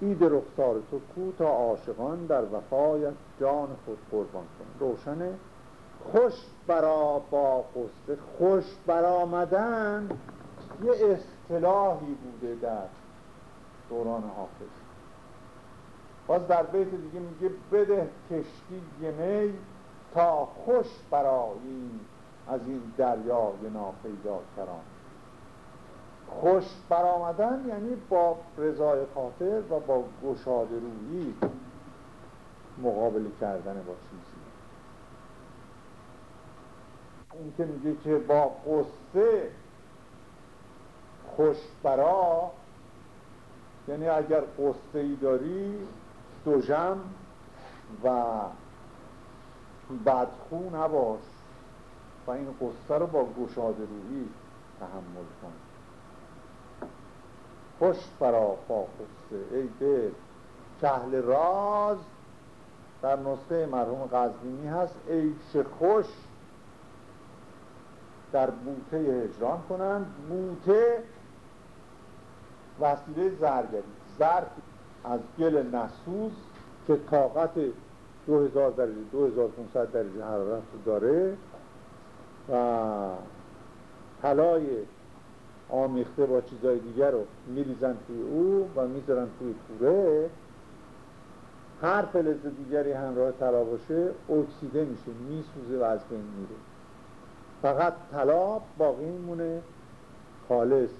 A: اید رخسار تو کو تا عاشقان در وفایت جان خود قربان کن. روشنه خوش برا با قصه خوش برآمدن. یه اصطلاحی بوده در دوران حافظ. باز در بیت دیگه میگه بده کشتی می تا خوش براییم از این دریای ناپیدا کران. خوش برآمدن یعنی با رضای خاطر و با گشاد رویی مقابله کردن با چیزی. این که میگه که با قصه خوشبرا. یعنی اگر قصه ای داری دوژم و بدخو نباش و این قصه رو با گشاد رویی تحمل کن. خوش با قصه. ای دل کهل راز در نسخه مرحوم قزوینی هست. عیش خوش در بوته هجران کنند. بوته وسیله زرگری. زر از گل نسوز که طاقت 2000 درجه 2500 درجه حرارت رو داره و طلای آمیخته با چیزای دیگر رو میریزن توی او و می‌ذارن توی کوره. هر فلز دیگری همراه طلا باشه اکسیده میشه میسوزه و از بین میره. فقط طلا باقی میمونه. خالص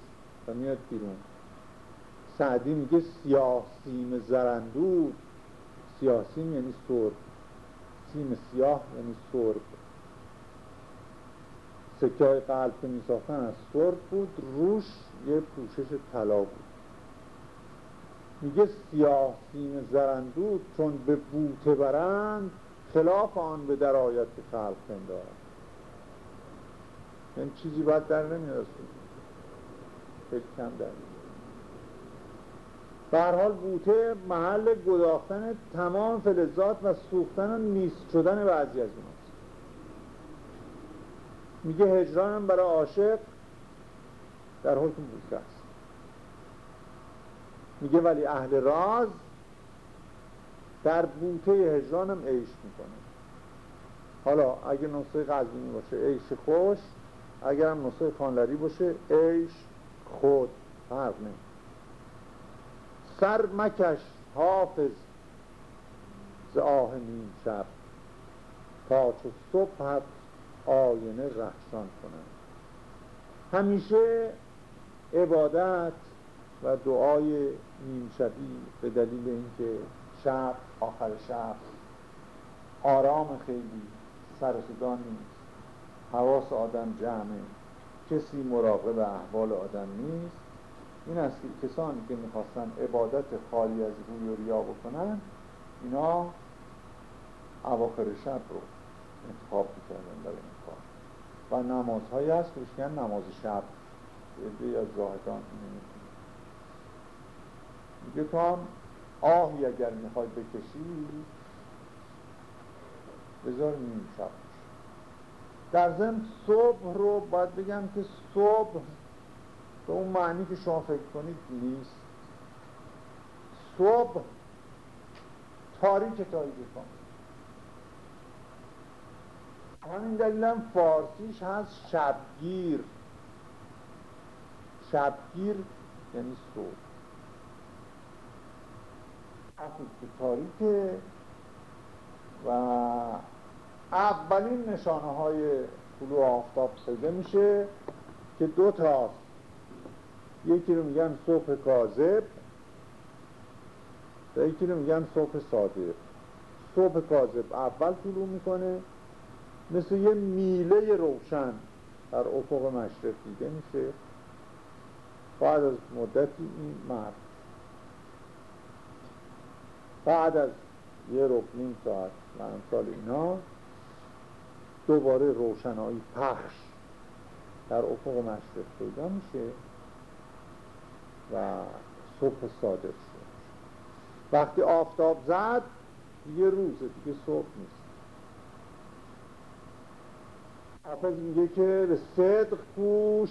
A: و میاد بیرون. سعدی میگه سیاه سیم زرندود سیاه یعنی سرب. سیم سیاه یعنی سرب. سکه های قلب که میساختن از سرب بود. روش یه پوشش طلا بود. میگه سیاه سیم زرندود چون به بوته برند خلاف آن به درایت خلق پندارد. این چیزی باید در نمیاد خیلی کم در به حال بوته محل گداختن تمام فلزات و سوختن و نیست شدن بعضی از اوناست میگه هجرانم برای عاشق در حکم بوسه است. میگه ولی اهل راز در بوته هجرانم عیش می‌کنه. حالا اگه نسخه قزوینی باشه عیش خوش اگر هم نسخه خانلری باشه عیش خود فرق نمی سر مکش حافظ. ز آه نیم شب تا چو صبح آینه رخشان کنند همیشه عبادت و دعای نیم شبی به دلیل اینکه شب آخر شب آرام خیلی سر صدا نیست. حواس آدم جمعه کسی مراقب احوال آدم نیست. این است که کسانی که می‌خواستن عبادت خالی از روی و ریا بکنن اینا اواخر شب رو انتخاب می‌کردن برای این کار. و نمازهایی هست که نماز شب. عده از زاهدان میگه آهی اگر می‌خوای بکشی بذار نیم شب در ضمن صبح رو باید بگم که صبح به اون معنی که شما فکر کنید نیست. صبح تاریک تایی بکن همین دلیلم فارسیش هست شبگیر. شبگیر یعنی صبح. وقتی که تاریکه و اولین نشانه های طلوع آفتاب پیدا میشه که دو تا یکی رو میگن صبح کاذب و یکی رو میگن صبح صادق. صبح کاذب اول طلوع می‌کنه مثل یه میله روشن در افق مشرق دیده میشه. بعد از مدتی این مرد بعد از یه رب نیم ساعت و امثال اینا دوباره روشنایی پخش در افق مشرق پیدا میشه. و صبح صادق شد. وقتی آفتاب زد دیگه روزه دیگه صبح نیست. حافظ میگه که به صدق کوش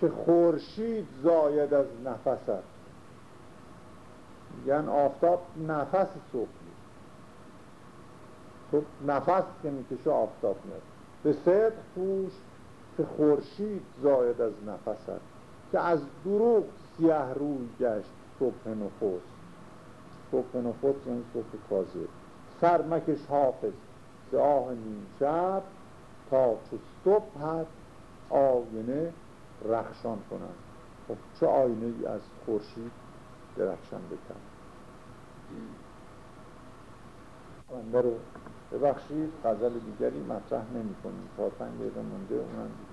A: که خورشید زاید از نفست. میگن آفتاب نفس صبح صبح نفس که می‌کشه آفتاب میاد. به صدق کوش که خورشید زاید از نفست. که از دروغ سیه روی گشت صبح نخست. صبح نخست یعنی صبح کازه سرمکش حافظ به آه نیم شب تا چو صبح هست آینه رخشان کنند. خب چه آینه از خورشید درخشان بکن. بنده رو ببخشید غزل دیگری مطرح نمی کنیم تا دقیقه مونده اونم دیگه